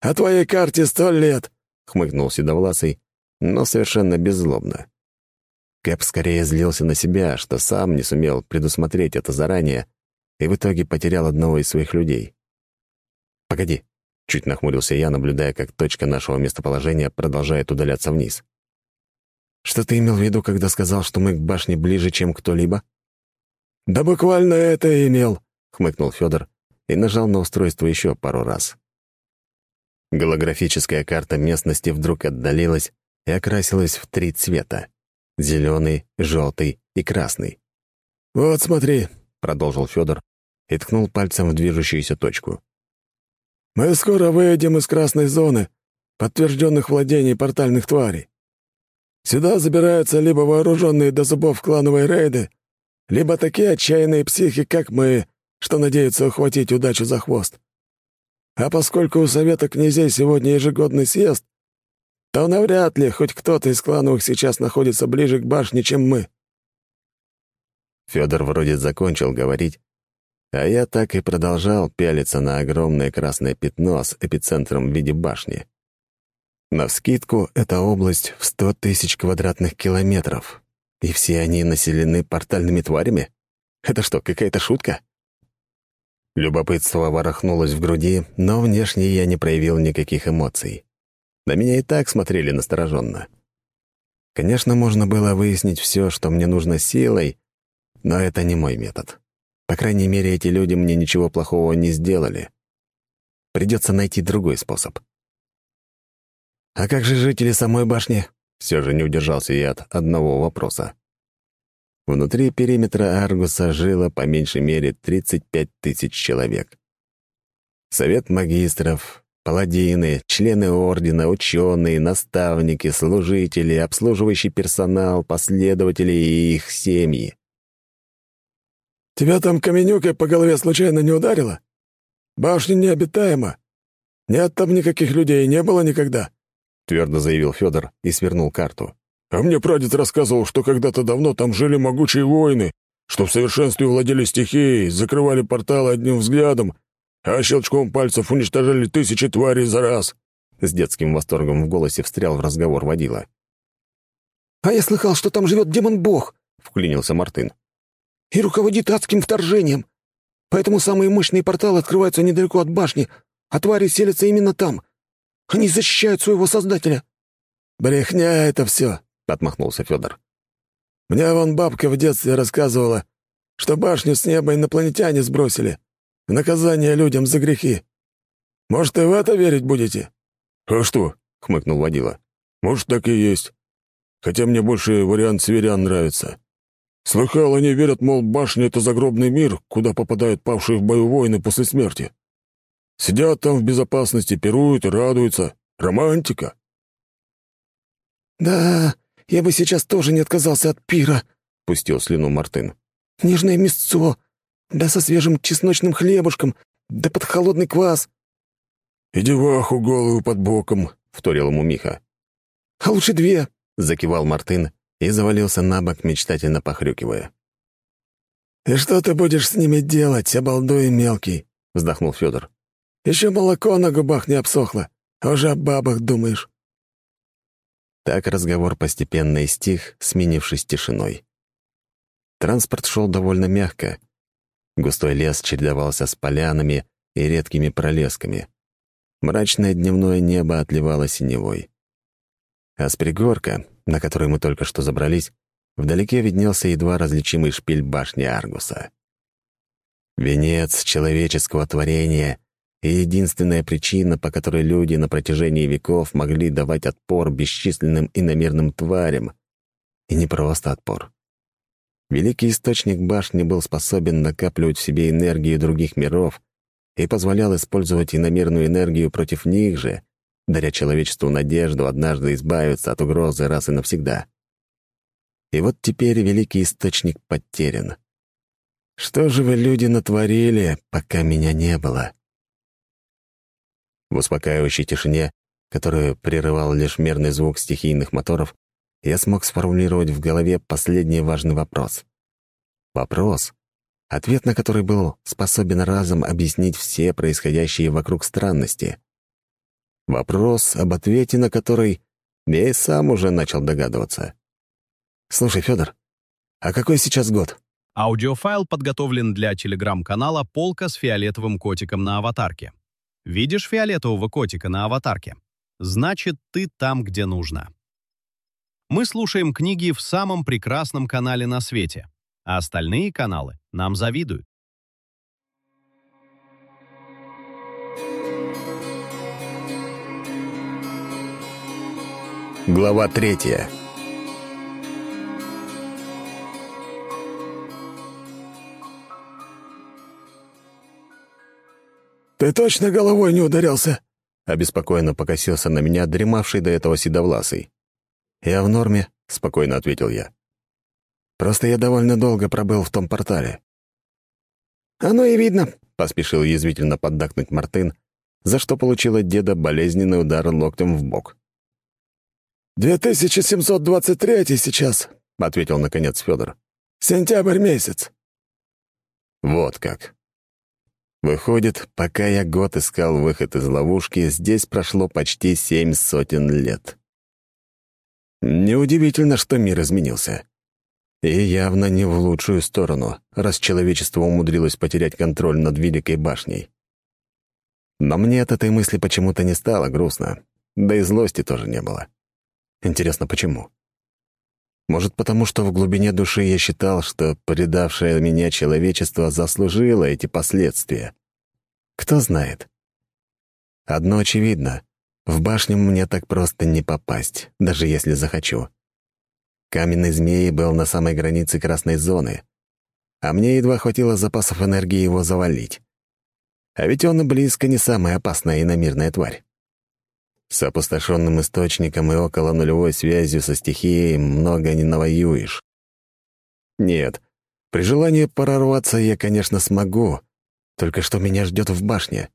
D: А твоей карте сто лет», —
C: хмыкнул Седовласый, но совершенно беззлобно. Кэп скорее злился на себя, что сам не сумел предусмотреть это заранее и в итоге потерял одного из своих людей. «Погоди», — чуть нахмурился я, наблюдая, как точка нашего местоположения продолжает удаляться вниз. «Что ты имел в виду, когда сказал, что мы к башне ближе, чем кто-либо?»
D: «Да буквально это и имел», —
C: хмыкнул Федор и нажал на устройство еще пару раз. Голографическая карта местности вдруг отдалилась и окрасилась в три цвета — зеленый, желтый и красный.
D: «Вот смотри», —
C: продолжил Федор и ткнул пальцем в движущуюся точку.
D: «Мы скоро выйдем из красной зоны, подтвержденных владений портальных тварей. Сюда забираются либо вооруженные до зубов клановые рейды, либо такие отчаянные психи, как мы, что надеются ухватить удачу за хвост. А поскольку у Совета князей сегодня ежегодный съезд, то навряд ли хоть кто-то из клановых сейчас находится ближе к башне, чем мы».
C: Федор вроде закончил говорить, а я так и продолжал пялиться на огромное красное пятно с эпицентром в виде башни. Навскидку, это область в сто тысяч квадратных километров, и все они населены портальными тварями? Это что, какая-то шутка? Любопытство ворохнулось в груди, но внешне я не проявил никаких эмоций. На меня и так смотрели настороженно. Конечно, можно было выяснить все, что мне нужно силой, но это не мой метод. По крайней мере, эти люди мне ничего плохого не сделали. Придется найти другой способ. «А как же жители самой башни?» Все же не удержался я от одного вопроса. Внутри периметра Аргуса жило по меньшей мере 35 тысяч человек. Совет магистров, паладины, члены ордена, ученые, наставники, служители, обслуживающий персонал, последователи и их семьи.
A: «Тебя там каменюкой по голове случайно не ударило? Башня необитаема. Нет там никаких людей, не было никогда», — твердо заявил Федор и свернул карту. «А мне прадед рассказывал, что когда-то давно там жили могучие воины, что в совершенстве владели стихией, закрывали порталы одним взглядом а щелчком пальцев уничтожали тысячи тварей за раз!» С детским восторгом в голосе встрял в разговор водила.
E: «А я слыхал, что там живет демон-бог!»
C: — вклинился Мартын.
E: «И руководит адским вторжением. Поэтому самые мощные порталы открываются недалеко от башни, а твари селятся именно там. Они защищают своего создателя».
A: «Брехня это все!» — отмахнулся Федор. «Мне вон бабка в детстве рассказывала, что башню с неба инопланетяне сбросили в наказание людям за грехи. Может, и в это верить будете?» «А что?» — хмыкнул водила. «Может, так и есть. Хотя мне больше вариант северян нравится. Слыхал, они верят, мол, башня — это загробный мир, куда попадают павшие в бою воины после смерти. Сидят там в безопасности, пируют и радуются. Романтика!»
E: «Да, я бы сейчас тоже не отказался от пира», — пустил слюну Мартын. «Нежное мясцо, да со свежим чесночным хлебушком, да под холодный квас».
A: «И деваху голую под боком», — вторил ему Миха.
E: «А лучше две», —
C: закивал Мартын и завалился на бок, мечтательно похрюкивая.
A: «И что ты будешь с ними делать, обалдуй мелкий?» — вздохнул Федор. «Еще молоко на губах не обсохло, уже о бабах думаешь».
C: Так разговор постепенно истих, сменившись тишиной. Транспорт шел довольно мягко, Густой лес чередовался с полянами и редкими пролесками. Мрачное дневное небо отливало синевой. А с пригорка, на который мы только что забрались, вдалеке виднелся едва различимый шпиль башни Аргуса. Венец человеческого творения и единственная причина, по которой люди на протяжении веков могли давать отпор бесчисленным иномерным тварям. И не просто отпор. Великий источник башни был способен накапливать в себе энергию других миров и позволял использовать иномерную энергию против них же, даря человечеству надежду однажды избавиться от угрозы раз и навсегда. И вот теперь великий источник потерян. Что же вы, люди, натворили, пока меня не было? В успокаивающей тишине, которую прерывал лишь мерный звук стихийных моторов, я смог сформулировать в голове последний важный вопрос. Вопрос, ответ на который был способен разом объяснить все происходящие вокруг странности. Вопрос, об ответе на который я и сам уже начал догадываться. «Слушай, Федор, а какой сейчас год?»
F: Аудиофайл подготовлен для телеграм-канала «Полка с фиолетовым котиком на аватарке». Видишь фиолетового котика на аватарке? Значит, ты там, где нужно. Мы слушаем книги в самом прекрасном канале на свете, а остальные каналы нам завидуют.
C: Глава третья.
A: «Ты точно головой не ударялся?»
C: Обеспокоенно покосился на меня дремавший до этого седовласый. «Я в норме», — спокойно ответил я. «Просто я довольно долго пробыл в том портале».
E: «Оно и видно», —
C: поспешил язвительно поддакнуть Мартын, за что получил от деда болезненный удар локтем в бок.
A: «2723 сейчас», — ответил наконец Федор. «Сентябрь месяц».
C: Вот как. Выходит, пока я год искал выход из ловушки, здесь прошло почти семь сотен лет. Неудивительно, что мир изменился. И явно не в лучшую сторону, раз человечество умудрилось потерять контроль над Великой башней. Но мне от этой мысли почему-то не стало грустно. да и злости тоже не было. Интересно, почему? Может, потому что в глубине души я считал, что предавшее меня человечество заслужило эти последствия. Кто знает. Одно очевидно. В башню мне так просто не попасть, даже если захочу. Каменный змей был на самой границе красной зоны, а мне едва хватило запасов энергии его завалить. А ведь он близко не самая опасная иномирная тварь. С опустошенным источником и около нулевой связью со стихией много не навоюешь. Нет, при желании прорваться я, конечно, смогу, только что меня ждет в башне.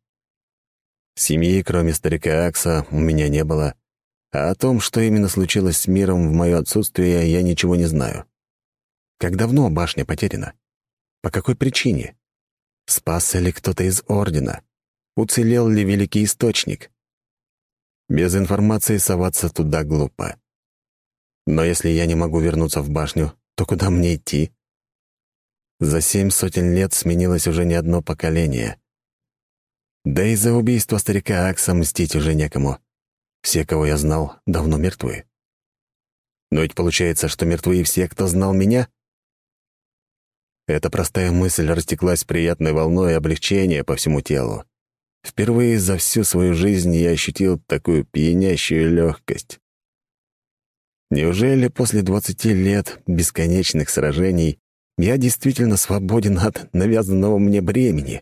C: Семьи, кроме старика Акса, у меня не было, а о том, что именно случилось с миром в мое отсутствие, я ничего не знаю. Как давно башня потеряна? По какой причине? Спасся ли кто-то из Ордена? Уцелел ли Великий Источник? Без информации соваться туда глупо. Но если я не могу вернуться в башню, то куда мне идти? За семь сотен лет сменилось уже не одно поколение. Да и за убийство старика Акса мстить уже некому. Все, кого я знал, давно мертвы. Но ведь получается, что мертвы и все, кто знал меня? Эта простая мысль растеклась приятной волной облегчения по всему телу. Впервые за всю свою жизнь я ощутил такую пьянящую легкость. Неужели после двадцати лет бесконечных сражений я действительно свободен от навязанного мне бремени?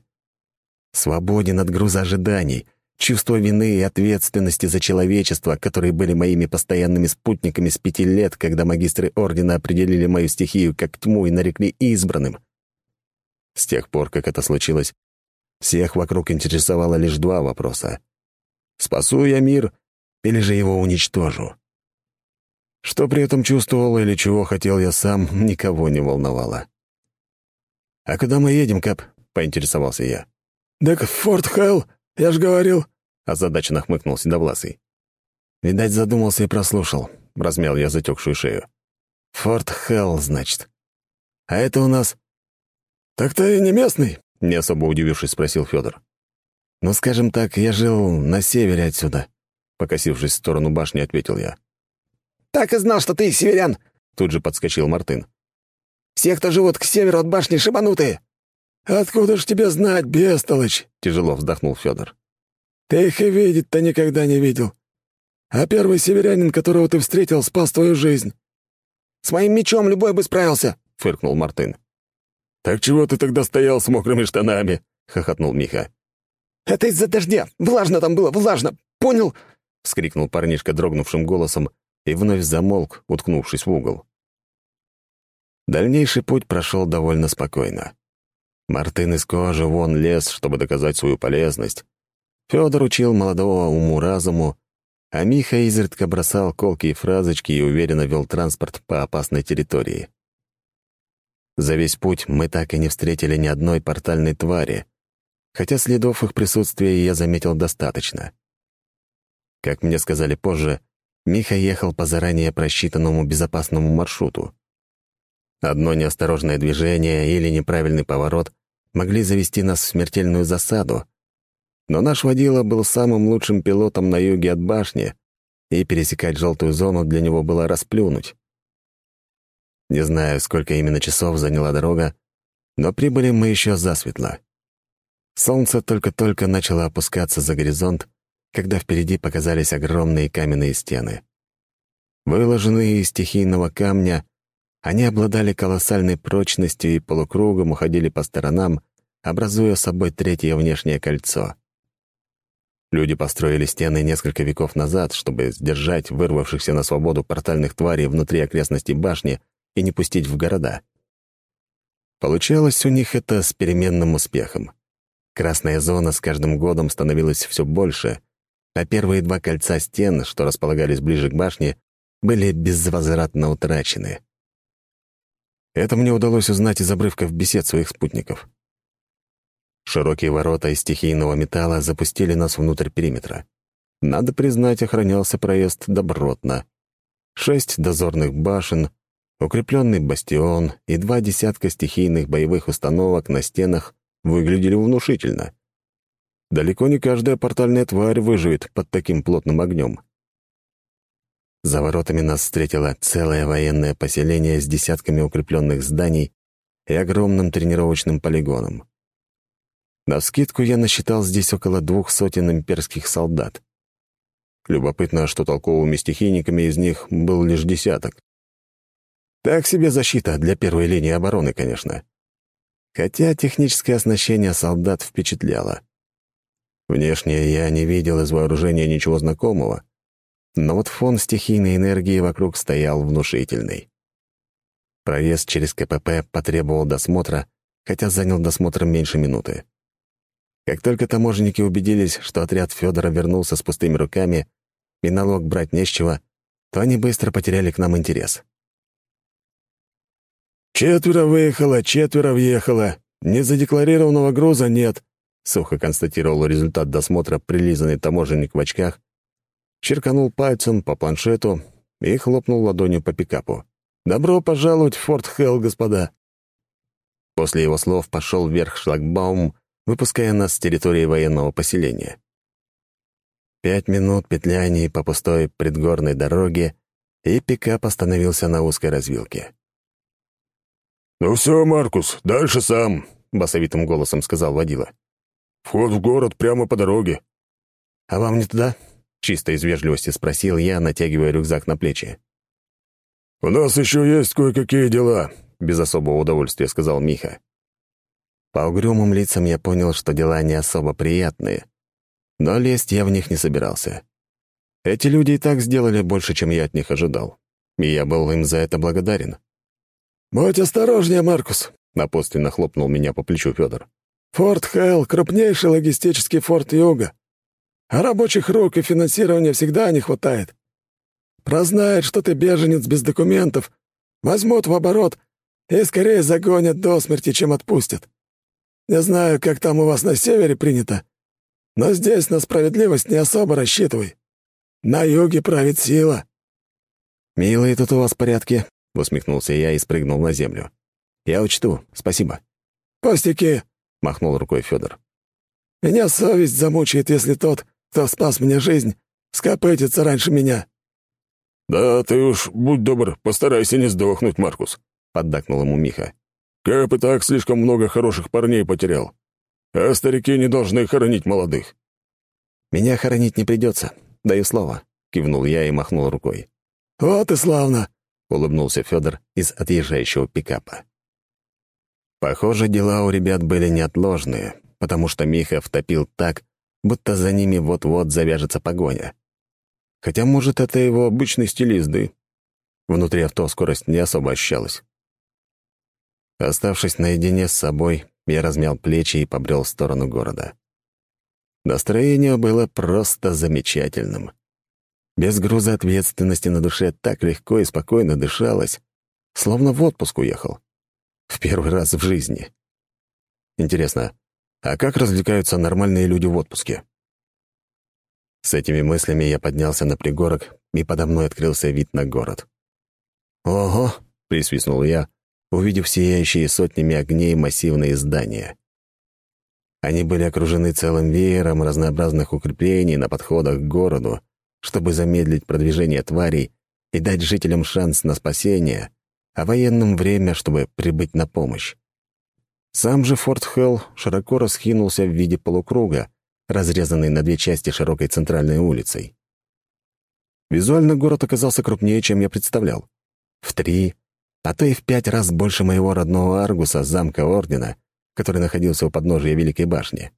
C: Свободен от груза ожиданий, чувства вины и ответственности за человечество, которые были моими постоянными спутниками с пяти лет, когда магистры Ордена определили мою стихию как тьму и нарекли избранным. С тех пор, как это случилось, всех вокруг интересовало лишь два вопроса. Спасу я мир или же его уничтожу? Что при этом чувствовал или чего хотел я сам, никого не волновало. «А куда мы едем, Кап?» — поинтересовался я.
A: «Так в Форт Хелл, я ж говорил», — озадаченно хмыкнул Седовласый.
C: Видать, задумался и прослушал. Размял я затекшую шею. «Форт Хелл, значит. А это у нас...»
A: «Так ты не местный?»
C: Не особо удивившись, спросил Федор. «Ну, скажем так, я жил на севере отсюда», — покосившись в сторону башни, ответил я.
E: «Так и знал, что ты северян!» — тут же подскочил Мартын. «Все, кто живут к северу от башни, шибанутые!»
A: «Откуда ж тебе знать, бестолочь?» — тяжело вздохнул Федор. «Ты их и видеть-то никогда не видел. А первый северянин, которого ты встретил, спас твою жизнь».
E: «С моим мечом любой бы справился», — фыркнул Мартын.
A: «Так чего ты тогда стоял с мокрыми штанами?» — хохотнул Миха.
E: «Это из-за дождя. Влажно там было, влажно. Понял?»
C: — вскрикнул парнишка дрогнувшим голосом и вновь замолк, уткнувшись в угол. Дальнейший путь прошел довольно спокойно. Мартын из кожи вон лез, чтобы доказать свою полезность. Федор учил молодого уму-разуму, а Миха изредка бросал колкие фразочки и уверенно вел транспорт по опасной территории. За весь путь мы так и не встретили ни одной портальной твари, хотя следов их присутствия я заметил достаточно. Как мне сказали позже, Миха ехал по заранее просчитанному безопасному маршруту. Одно неосторожное движение или неправильный поворот могли завести нас в смертельную засаду, но наш водила был самым лучшим пилотом на юге от башни, и пересекать желтую зону для него было расплюнуть. Не знаю, сколько именно часов заняла дорога, но прибыли мы еще засветло. Солнце только-только начало опускаться за горизонт, когда впереди показались огромные каменные стены. Выложенные из стихийного камня, они обладали колоссальной прочностью и полукругом уходили по сторонам, образуя собой третье внешнее кольцо. Люди построили стены несколько веков назад, чтобы сдержать вырвавшихся на свободу портальных тварей внутри окрестностей башни и не пустить в города. Получалось у них это с переменным успехом. Красная зона с каждым годом становилась все больше, а первые два кольца стен, что располагались ближе к башне, были безвозвратно утрачены. Это мне удалось узнать из обрывков бесед своих спутников. Широкие ворота из стихийного металла запустили нас внутрь периметра. Надо признать, охранялся проезд добротно. Шесть дозорных башен, Укрепленный бастион и два десятка стихийных боевых установок на стенах выглядели внушительно. Далеко не каждая портальная тварь выживет под таким плотным огнем. За воротами нас встретило целое военное поселение с десятками укрепленных зданий и огромным тренировочным полигоном. На вскидку я насчитал здесь около двух сотен имперских солдат. Любопытно, что толковыми стихийниками из них был лишь десяток. Так себе защита для первой линии обороны, конечно. Хотя техническое оснащение солдат впечатляло. Внешне я не видел из вооружения ничего знакомого, но вот фон стихийной энергии вокруг стоял внушительный. Проезд через КПП потребовал досмотра, хотя занял досмотр меньше минуты. Как только таможенники убедились, что отряд Федора вернулся с пустыми руками и налог брать не с то они быстро потеряли к нам интерес.
A: «Четверо выехало, четверо въехало. Незадекларированного груза нет», — сухо констатировал результат досмотра прилизанный таможенник в очках, черканул пальцем по планшету и хлопнул ладонью по пикапу. «Добро пожаловать в Форт Хелл, господа!»
C: После его слов пошел вверх шлагбаум, выпуская нас с территории военного поселения. Пять минут петляний по пустой предгорной дороге, и пикап остановился на узкой развилке.
A: «Ну все, Маркус, дальше сам», — басовитым голосом сказал водила. «Вход в город прямо по дороге».
C: «А вам не туда?» — чисто из вежливости спросил я, натягивая рюкзак на плечи.
A: «У нас еще есть кое-какие дела», — без особого удовольствия сказал Миха.
C: По угрюмым лицам я понял, что дела не особо приятные. Но лезть я в них не собирался. Эти люди и так сделали больше, чем я от них ожидал. И я был им за это благодарен.
A: «Будь осторожнее, Маркус», —
C: напоследно хлопнул меня по плечу Федор.
A: «Форт Хейл — крупнейший логистический форт Юга. А рабочих рук и финансирования всегда не хватает. Прознает, что ты беженец без документов, возьмут в оборот и скорее загонят до смерти, чем отпустят. Не знаю, как там у вас на севере принято, но здесь на справедливость не особо рассчитывай. На юге правит сила».
C: «Милые тут у вас порядки», — усмехнулся я и спрыгнул на землю. «Я учту, спасибо».
A: «Пустяки», —
C: махнул рукой Федор.
A: «Меня совесть замучает, если тот, кто спас мне жизнь, скопытится раньше меня». «Да ты уж, будь добр, постарайся не сдохнуть, Маркус», — поддакнул ему Миха. Кэп и так слишком много хороших парней потерял. А старики не должны хоронить молодых».
C: «Меня хоронить не придется, даю слово», — кивнул я и махнул рукой.
A: «Вот и славно», —
C: улыбнулся Федор из отъезжающего пикапа. Похоже, дела у ребят были неотложные, потому что Миха втопил так, будто за ними вот-вот завяжется погоня. Хотя, может, это его обычный стиль езды. Внутри авто скорость не особо ощущалась. Оставшись наедине с собой, я размял плечи и побрел в сторону города. Настроение было просто замечательным. Без груза ответственности на душе так легко и спокойно дышалось, словно в отпуск уехал. В первый раз в жизни. Интересно, а как развлекаются нормальные люди в отпуске? С этими мыслями я поднялся на пригорок, и подо мной открылся вид на город. «Ого!» — присвистнул я, увидев сияющие сотнями огней массивные здания. Они были окружены целым веером разнообразных укреплений на подходах к городу, чтобы замедлить продвижение тварей и дать жителям шанс на спасение, а военным время, чтобы прибыть на помощь. Сам же Форт Хелл широко расхинулся в виде полукруга, разрезанный на две части широкой центральной улицей. Визуально город оказался крупнее, чем я представлял. В три, а то и в пять раз больше моего родного Аргуса, замка Ордена, который находился у подножия Великой башни.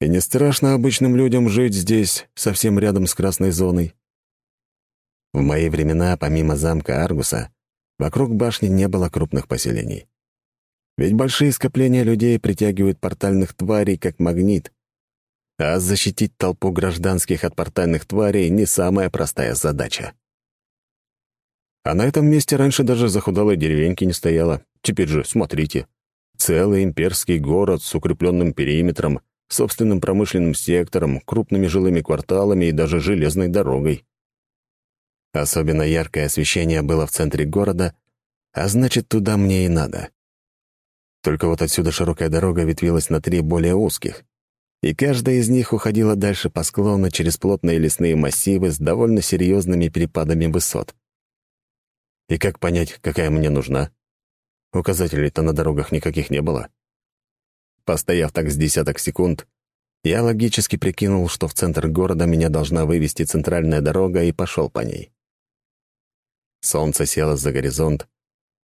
C: И не страшно обычным людям жить здесь, совсем рядом с Красной зоной. В мои времена, помимо замка Аргуса, вокруг башни не было крупных поселений. Ведь большие скопления людей притягивают портальных тварей как магнит, а защитить толпу гражданских от портальных тварей — не самая простая задача. А на этом месте раньше даже захудалой деревеньки не стояло. Теперь же, смотрите, целый имперский город с укрепленным периметром, собственным промышленным сектором, крупными жилыми кварталами и даже железной дорогой. Особенно яркое освещение было в центре города, а значит, туда мне и надо. Только вот отсюда широкая дорога ветвилась на три более узких. и каждая из них уходила дальше по склону через плотные лесные массивы с довольно серьезными перепадами высот. И как понять, какая мне нужна? Указателей-то на дорогах никаких не было. Постояв так с десяток секунд, я логически прикинул, что в центр города меня должна вывести центральная дорога, и пошел по ней. Солнце село за горизонт,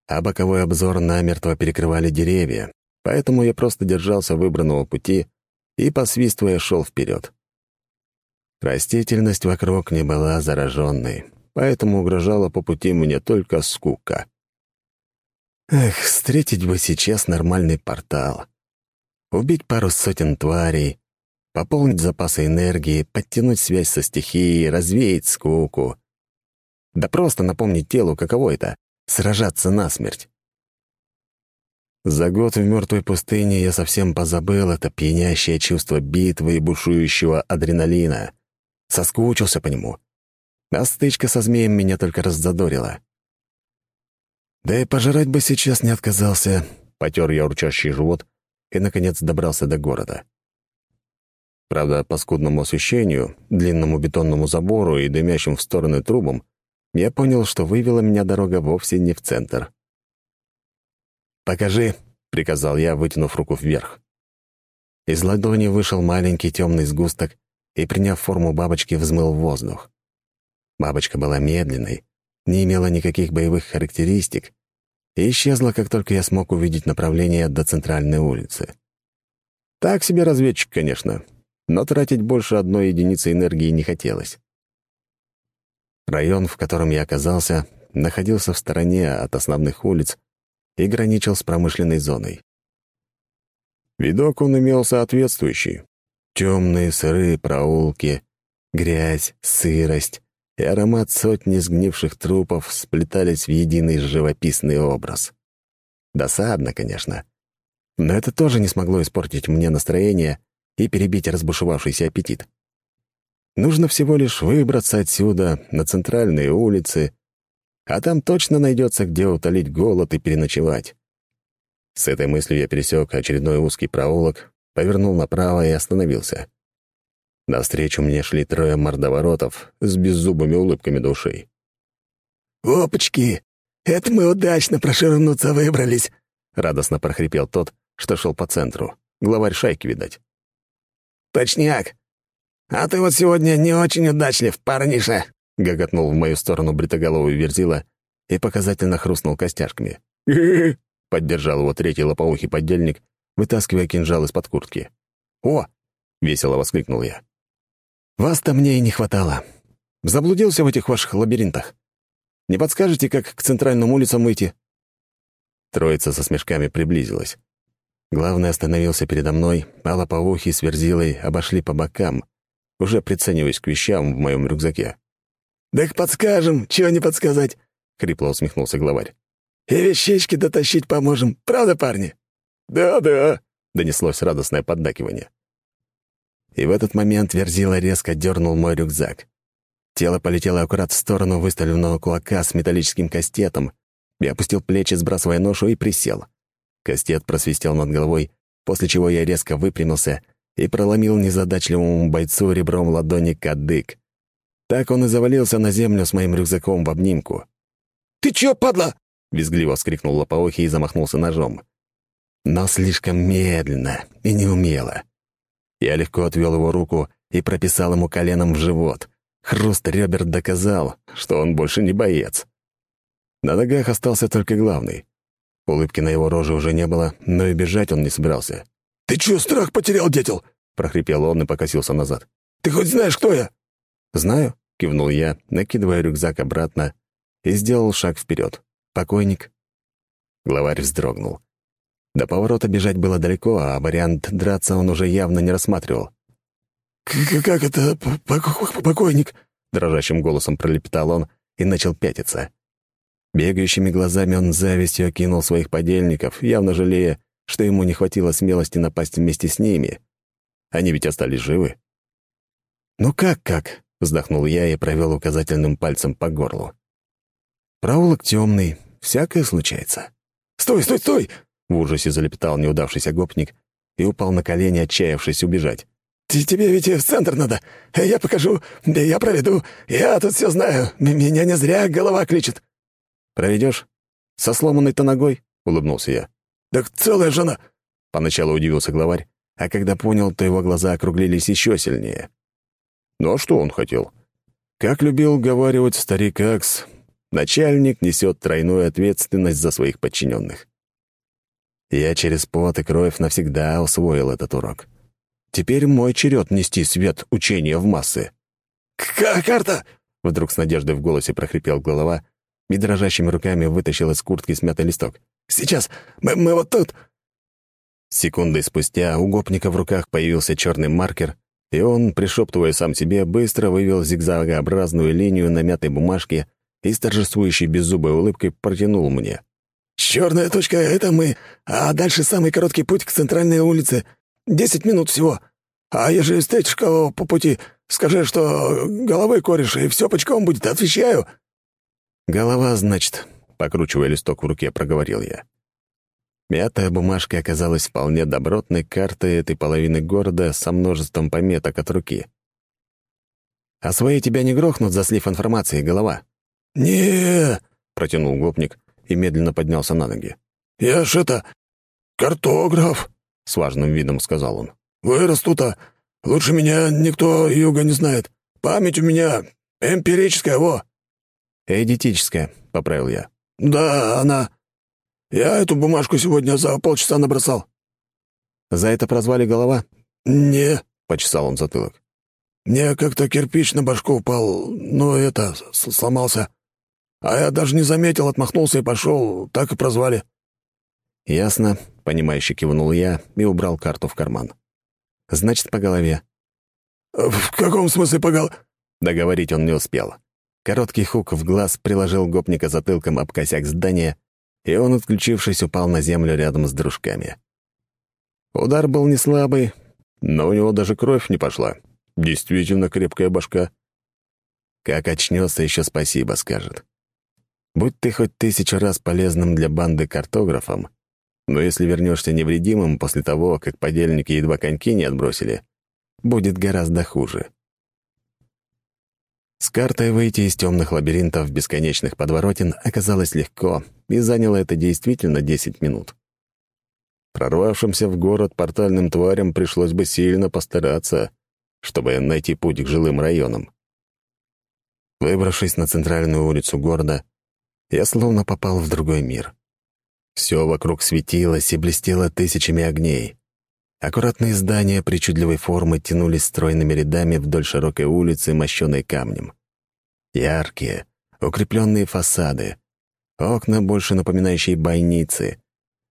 C: а боковой обзор намертво перекрывали деревья, поэтому я просто держался выбранного пути и, посвистывая, шел вперед. Растительность вокруг не была зараженной, поэтому угрожала по пути мне только скука. Эх, встретить бы сейчас нормальный портал. Убить пару сотен тварей, пополнить запасы энергии, подтянуть связь со стихией, развеять скуку. Да просто напомнить телу, каково это — сражаться насмерть. За год в мертвой пустыне я совсем позабыл это пьянящее чувство битвы и бушующего адреналина. Соскучился по нему. А стычка со змеем меня только раззадорила. Да и пожрать бы сейчас не отказался. Потер я урчащий живот и, наконец, добрался до города. Правда, по скудному освещению, длинному бетонному забору и дымящим в стороны трубам, я понял, что вывела меня дорога вовсе не в центр. «Покажи», — приказал я, вытянув руку вверх. Из ладони вышел маленький темный сгусток и, приняв форму бабочки, взмыл в воздух. Бабочка была медленной, не имела никаких боевых характеристик и исчезла, как только я смог увидеть направление до центральной улицы. Так себе разведчик, конечно, но тратить больше одной единицы энергии не хотелось. Район, в котором я оказался, находился в стороне от основных улиц и граничил с промышленной зоной. Видок он имел соответствующий. Темные сырые проулки, грязь, сырость, и аромат сотни сгнивших трупов сплетались в единый живописный образ. Досадно, конечно. Но это тоже не смогло испортить мне настроение и перебить разбушевавшийся аппетит. Нужно всего лишь выбраться отсюда, на центральные улицы, а там точно найдется, где утолить голод и переночевать. С этой мыслью я пересек очередной узкий проулок, повернул направо и остановился. Навстречу мне шли трое мордоворотов с беззубыми улыбками душей.
A: «Опачки! Это мы удачно проширнуться выбрались!»
C: — радостно прохрипел тот, что шел по центру. Главарь шайки, видать.
A: «Точняк! А ты вот сегодня не очень удачлив, парниша!»
C: — гоготнул в мою сторону бритоголовый верзила и показательно хрустнул костяшками. поддержал его третий лопоухий поддельник, вытаскивая кинжал из-под куртки. «О!» — весело воскликнул я. Вас-то мне и не хватало. Заблудился в этих ваших лабиринтах. Не подскажете, как к центральным улицам выйти?» Троица со смешками приблизилась. Главный остановился передо мной, а лопоухий с верзилой обошли по бокам, уже прицениваясь к вещам в моем рюкзаке.
A: «Так подскажем, чего не подсказать?» — хрипло усмехнулся главарь. «И вещички дотащить поможем, правда, парни?»
C: «Да-да», — донеслось радостное поддакивание. И в этот момент Верзила резко дернул мой рюкзак. Тело полетело аккурат в сторону выставленного кулака с металлическим кастетом. Я опустил плечи, сбрасывая ношу, и присел. Кастет просвистел над головой, после чего я резко выпрямился и проломил незадачливому бойцу ребром ладони кадык. Так он и завалился на землю с моим рюкзаком в обнимку.
A: «Ты чё, падла?»
C: — визгливо вскрикнул Лопоухий и замахнулся ножом. Но слишком медленно и неумело. Я легко отвел его руку и прописал ему коленом в живот. Хруст ребер доказал, что он больше не боец. На ногах остался только главный. Улыбки на его роже уже не было, но и бежать он не собирался.
A: «Ты чё, страх потерял, дятел?» — прохрипел он и покосился назад. «Ты хоть знаешь, кто я?»
C: «Знаю», — кивнул я, накидывая рюкзак обратно, и сделал шаг вперед. «Покойник». Главарь вздрогнул. До поворота бежать было далеко, а вариант драться он уже явно не рассматривал.
A: «Как это покойник?»
C: — дрожащим голосом пролепетал он и начал пятиться. Бегающими глазами он завистью окинул своих подельников, явно жалея, что ему не хватило смелости напасть вместе с ними. Они ведь остались живы. «Ну как-как?» — вздохнул я и провел указательным пальцем по горлу. «Проулок темный, всякое случается».
A: «Стой, стой, стой!»
C: В ужасе залепетал неудавшийся гопник и упал на колени, отчаявшись убежать.
A: тебе ведь в центр надо. Я покажу, я проведу. Я тут все знаю. Меня не зря голова кличет».
C: «Проведешь? Со сломанной-то ногой?» — улыбнулся я.
A: «Так целая жена!»
C: — поначалу удивился главарь, а когда понял, то его глаза округлились еще сильнее. Ну а что он хотел? Как любил говаривать старик Акс, начальник несет тройную ответственность за своих подчиненных. Я через пот и кровь навсегда усвоил этот урок. Теперь мой черед нести свет учения в массы.
A: К «Карта!» — вдруг с надеждой в голосе прохрипел голова и дрожащими руками вытащил из куртки смятый листок. «Сейчас! Мы, мы вот тут!»
C: Секунды спустя у гопника в руках появился черный маркер, и он, пришептывая сам себе, быстро вывел зигзагообразную линию на мятой бумажке и с торжествующей беззубой улыбкой протянул мне.
A: «Черная точка — это мы, а дальше самый короткий путь к центральной улице. Десять минут всего. А ежели встретишь кого по пути, скажи, что головой кореш, и все пучком будет, отвечаю».
C: «Голова, значит», — покручивая листок в руке, проговорил я. Мятая бумажка оказалась вполне добротной картой этой половины города со множеством пометок от руки. «А свои тебя не грохнут за слив информации, голова?»
A: не
C: протянул гопник и медленно поднялся на ноги.
A: «Я ж это... картограф», — с важным видом сказал он. «Вырос тут, а лучше меня никто юга не знает. Память у меня эмпирическая, во».
C: «Эдитическая», — поправил я.
A: «Да, она. Я эту бумажку сегодня за полчаса набросал».
C: «За это прозвали голова?»
A: «Не», —
C: почесал он затылок.
A: «Мне как-то кирпич на башку упал, но это, сломался. А я даже не заметил, отмахнулся и пошел, так и прозвали».
C: «Ясно», — понимающе кивнул я и убрал карту в карман. «Значит, по голове».
A: «В каком смысле по голове?»
C: Договорить он не успел. Короткий хук в глаз приложил гопника затылком об косяк здания, и он, отключившись, упал на землю рядом с дружками. Удар был не слабый, но у него даже кровь не пошла. Действительно крепкая башка. Как очнется, еще спасибо скажет. Будь ты хоть тысячу раз полезным для банды картографом, но если вернешься невредимым после того, как подельники едва коньки не отбросили, будет гораздо хуже. С картой выйти из темных лабиринтов бесконечных подворотен оказалось легко, и заняло это действительно 10 минут. Прорвавшимся в город портальным тварям пришлось бы сильно постараться, чтобы найти путь к жилым районам. Выбравшись на центральную улицу города, я словно попал в другой мир. Все вокруг светилось и блестело тысячами огней. Аккуратные здания причудливой формы тянулись стройными рядами вдоль широкой улицы, мощенной камнем. Яркие, укрепленные фасады, окна, больше напоминающие бойницы,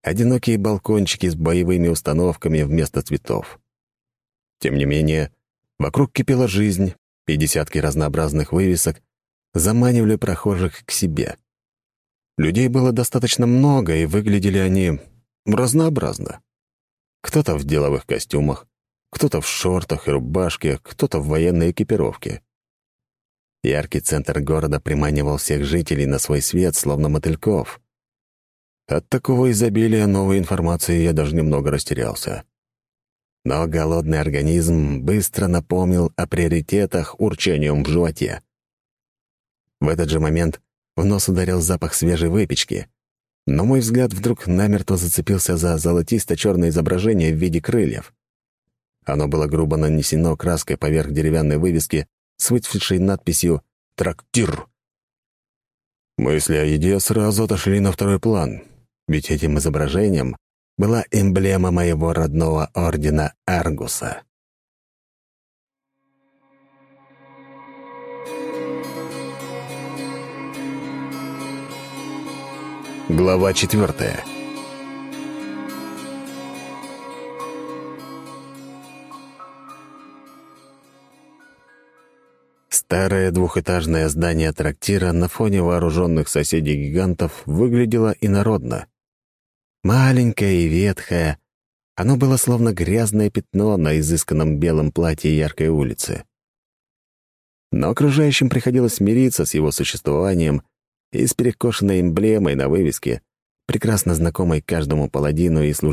C: одинокие балкончики с боевыми установками вместо цветов. Тем не менее, вокруг кипела жизнь, и десятки разнообразных вывесок заманивали прохожих к себе — Людей было достаточно много, и выглядели они разнообразно. Кто-то в деловых костюмах, кто-то в шортах и рубашке, кто-то в военной экипировке. Яркий центр города приманивал всех жителей на свой свет, словно мотыльков. От такого изобилия новой информации я даже немного растерялся. Но голодный организм быстро напомнил о приоритетах урчанием в животе. В этот же момент в нос ударил запах свежей выпечки, но мой взгляд вдруг намертво зацепился за золотисто-черное изображение в виде крыльев. Оно было грубо нанесено краской поверх деревянной вывески с выцветшей надписью «Трактир». Мысли о еде сразу отошли на второй план, ведь этим изображением была эмблема моего родного ордена Аргуса. Глава четвертая. Старое двухэтажное здание трактира на фоне вооруженных соседей-гигантов выглядело инородно. Маленькое и ветхое, оно было словно грязное пятно на изысканном белом платье яркой улицы. Но окружающим приходилось смириться с его существованием и с перекошенной эмблемой на вывеске, прекрасно знакомой каждому паладину и служителю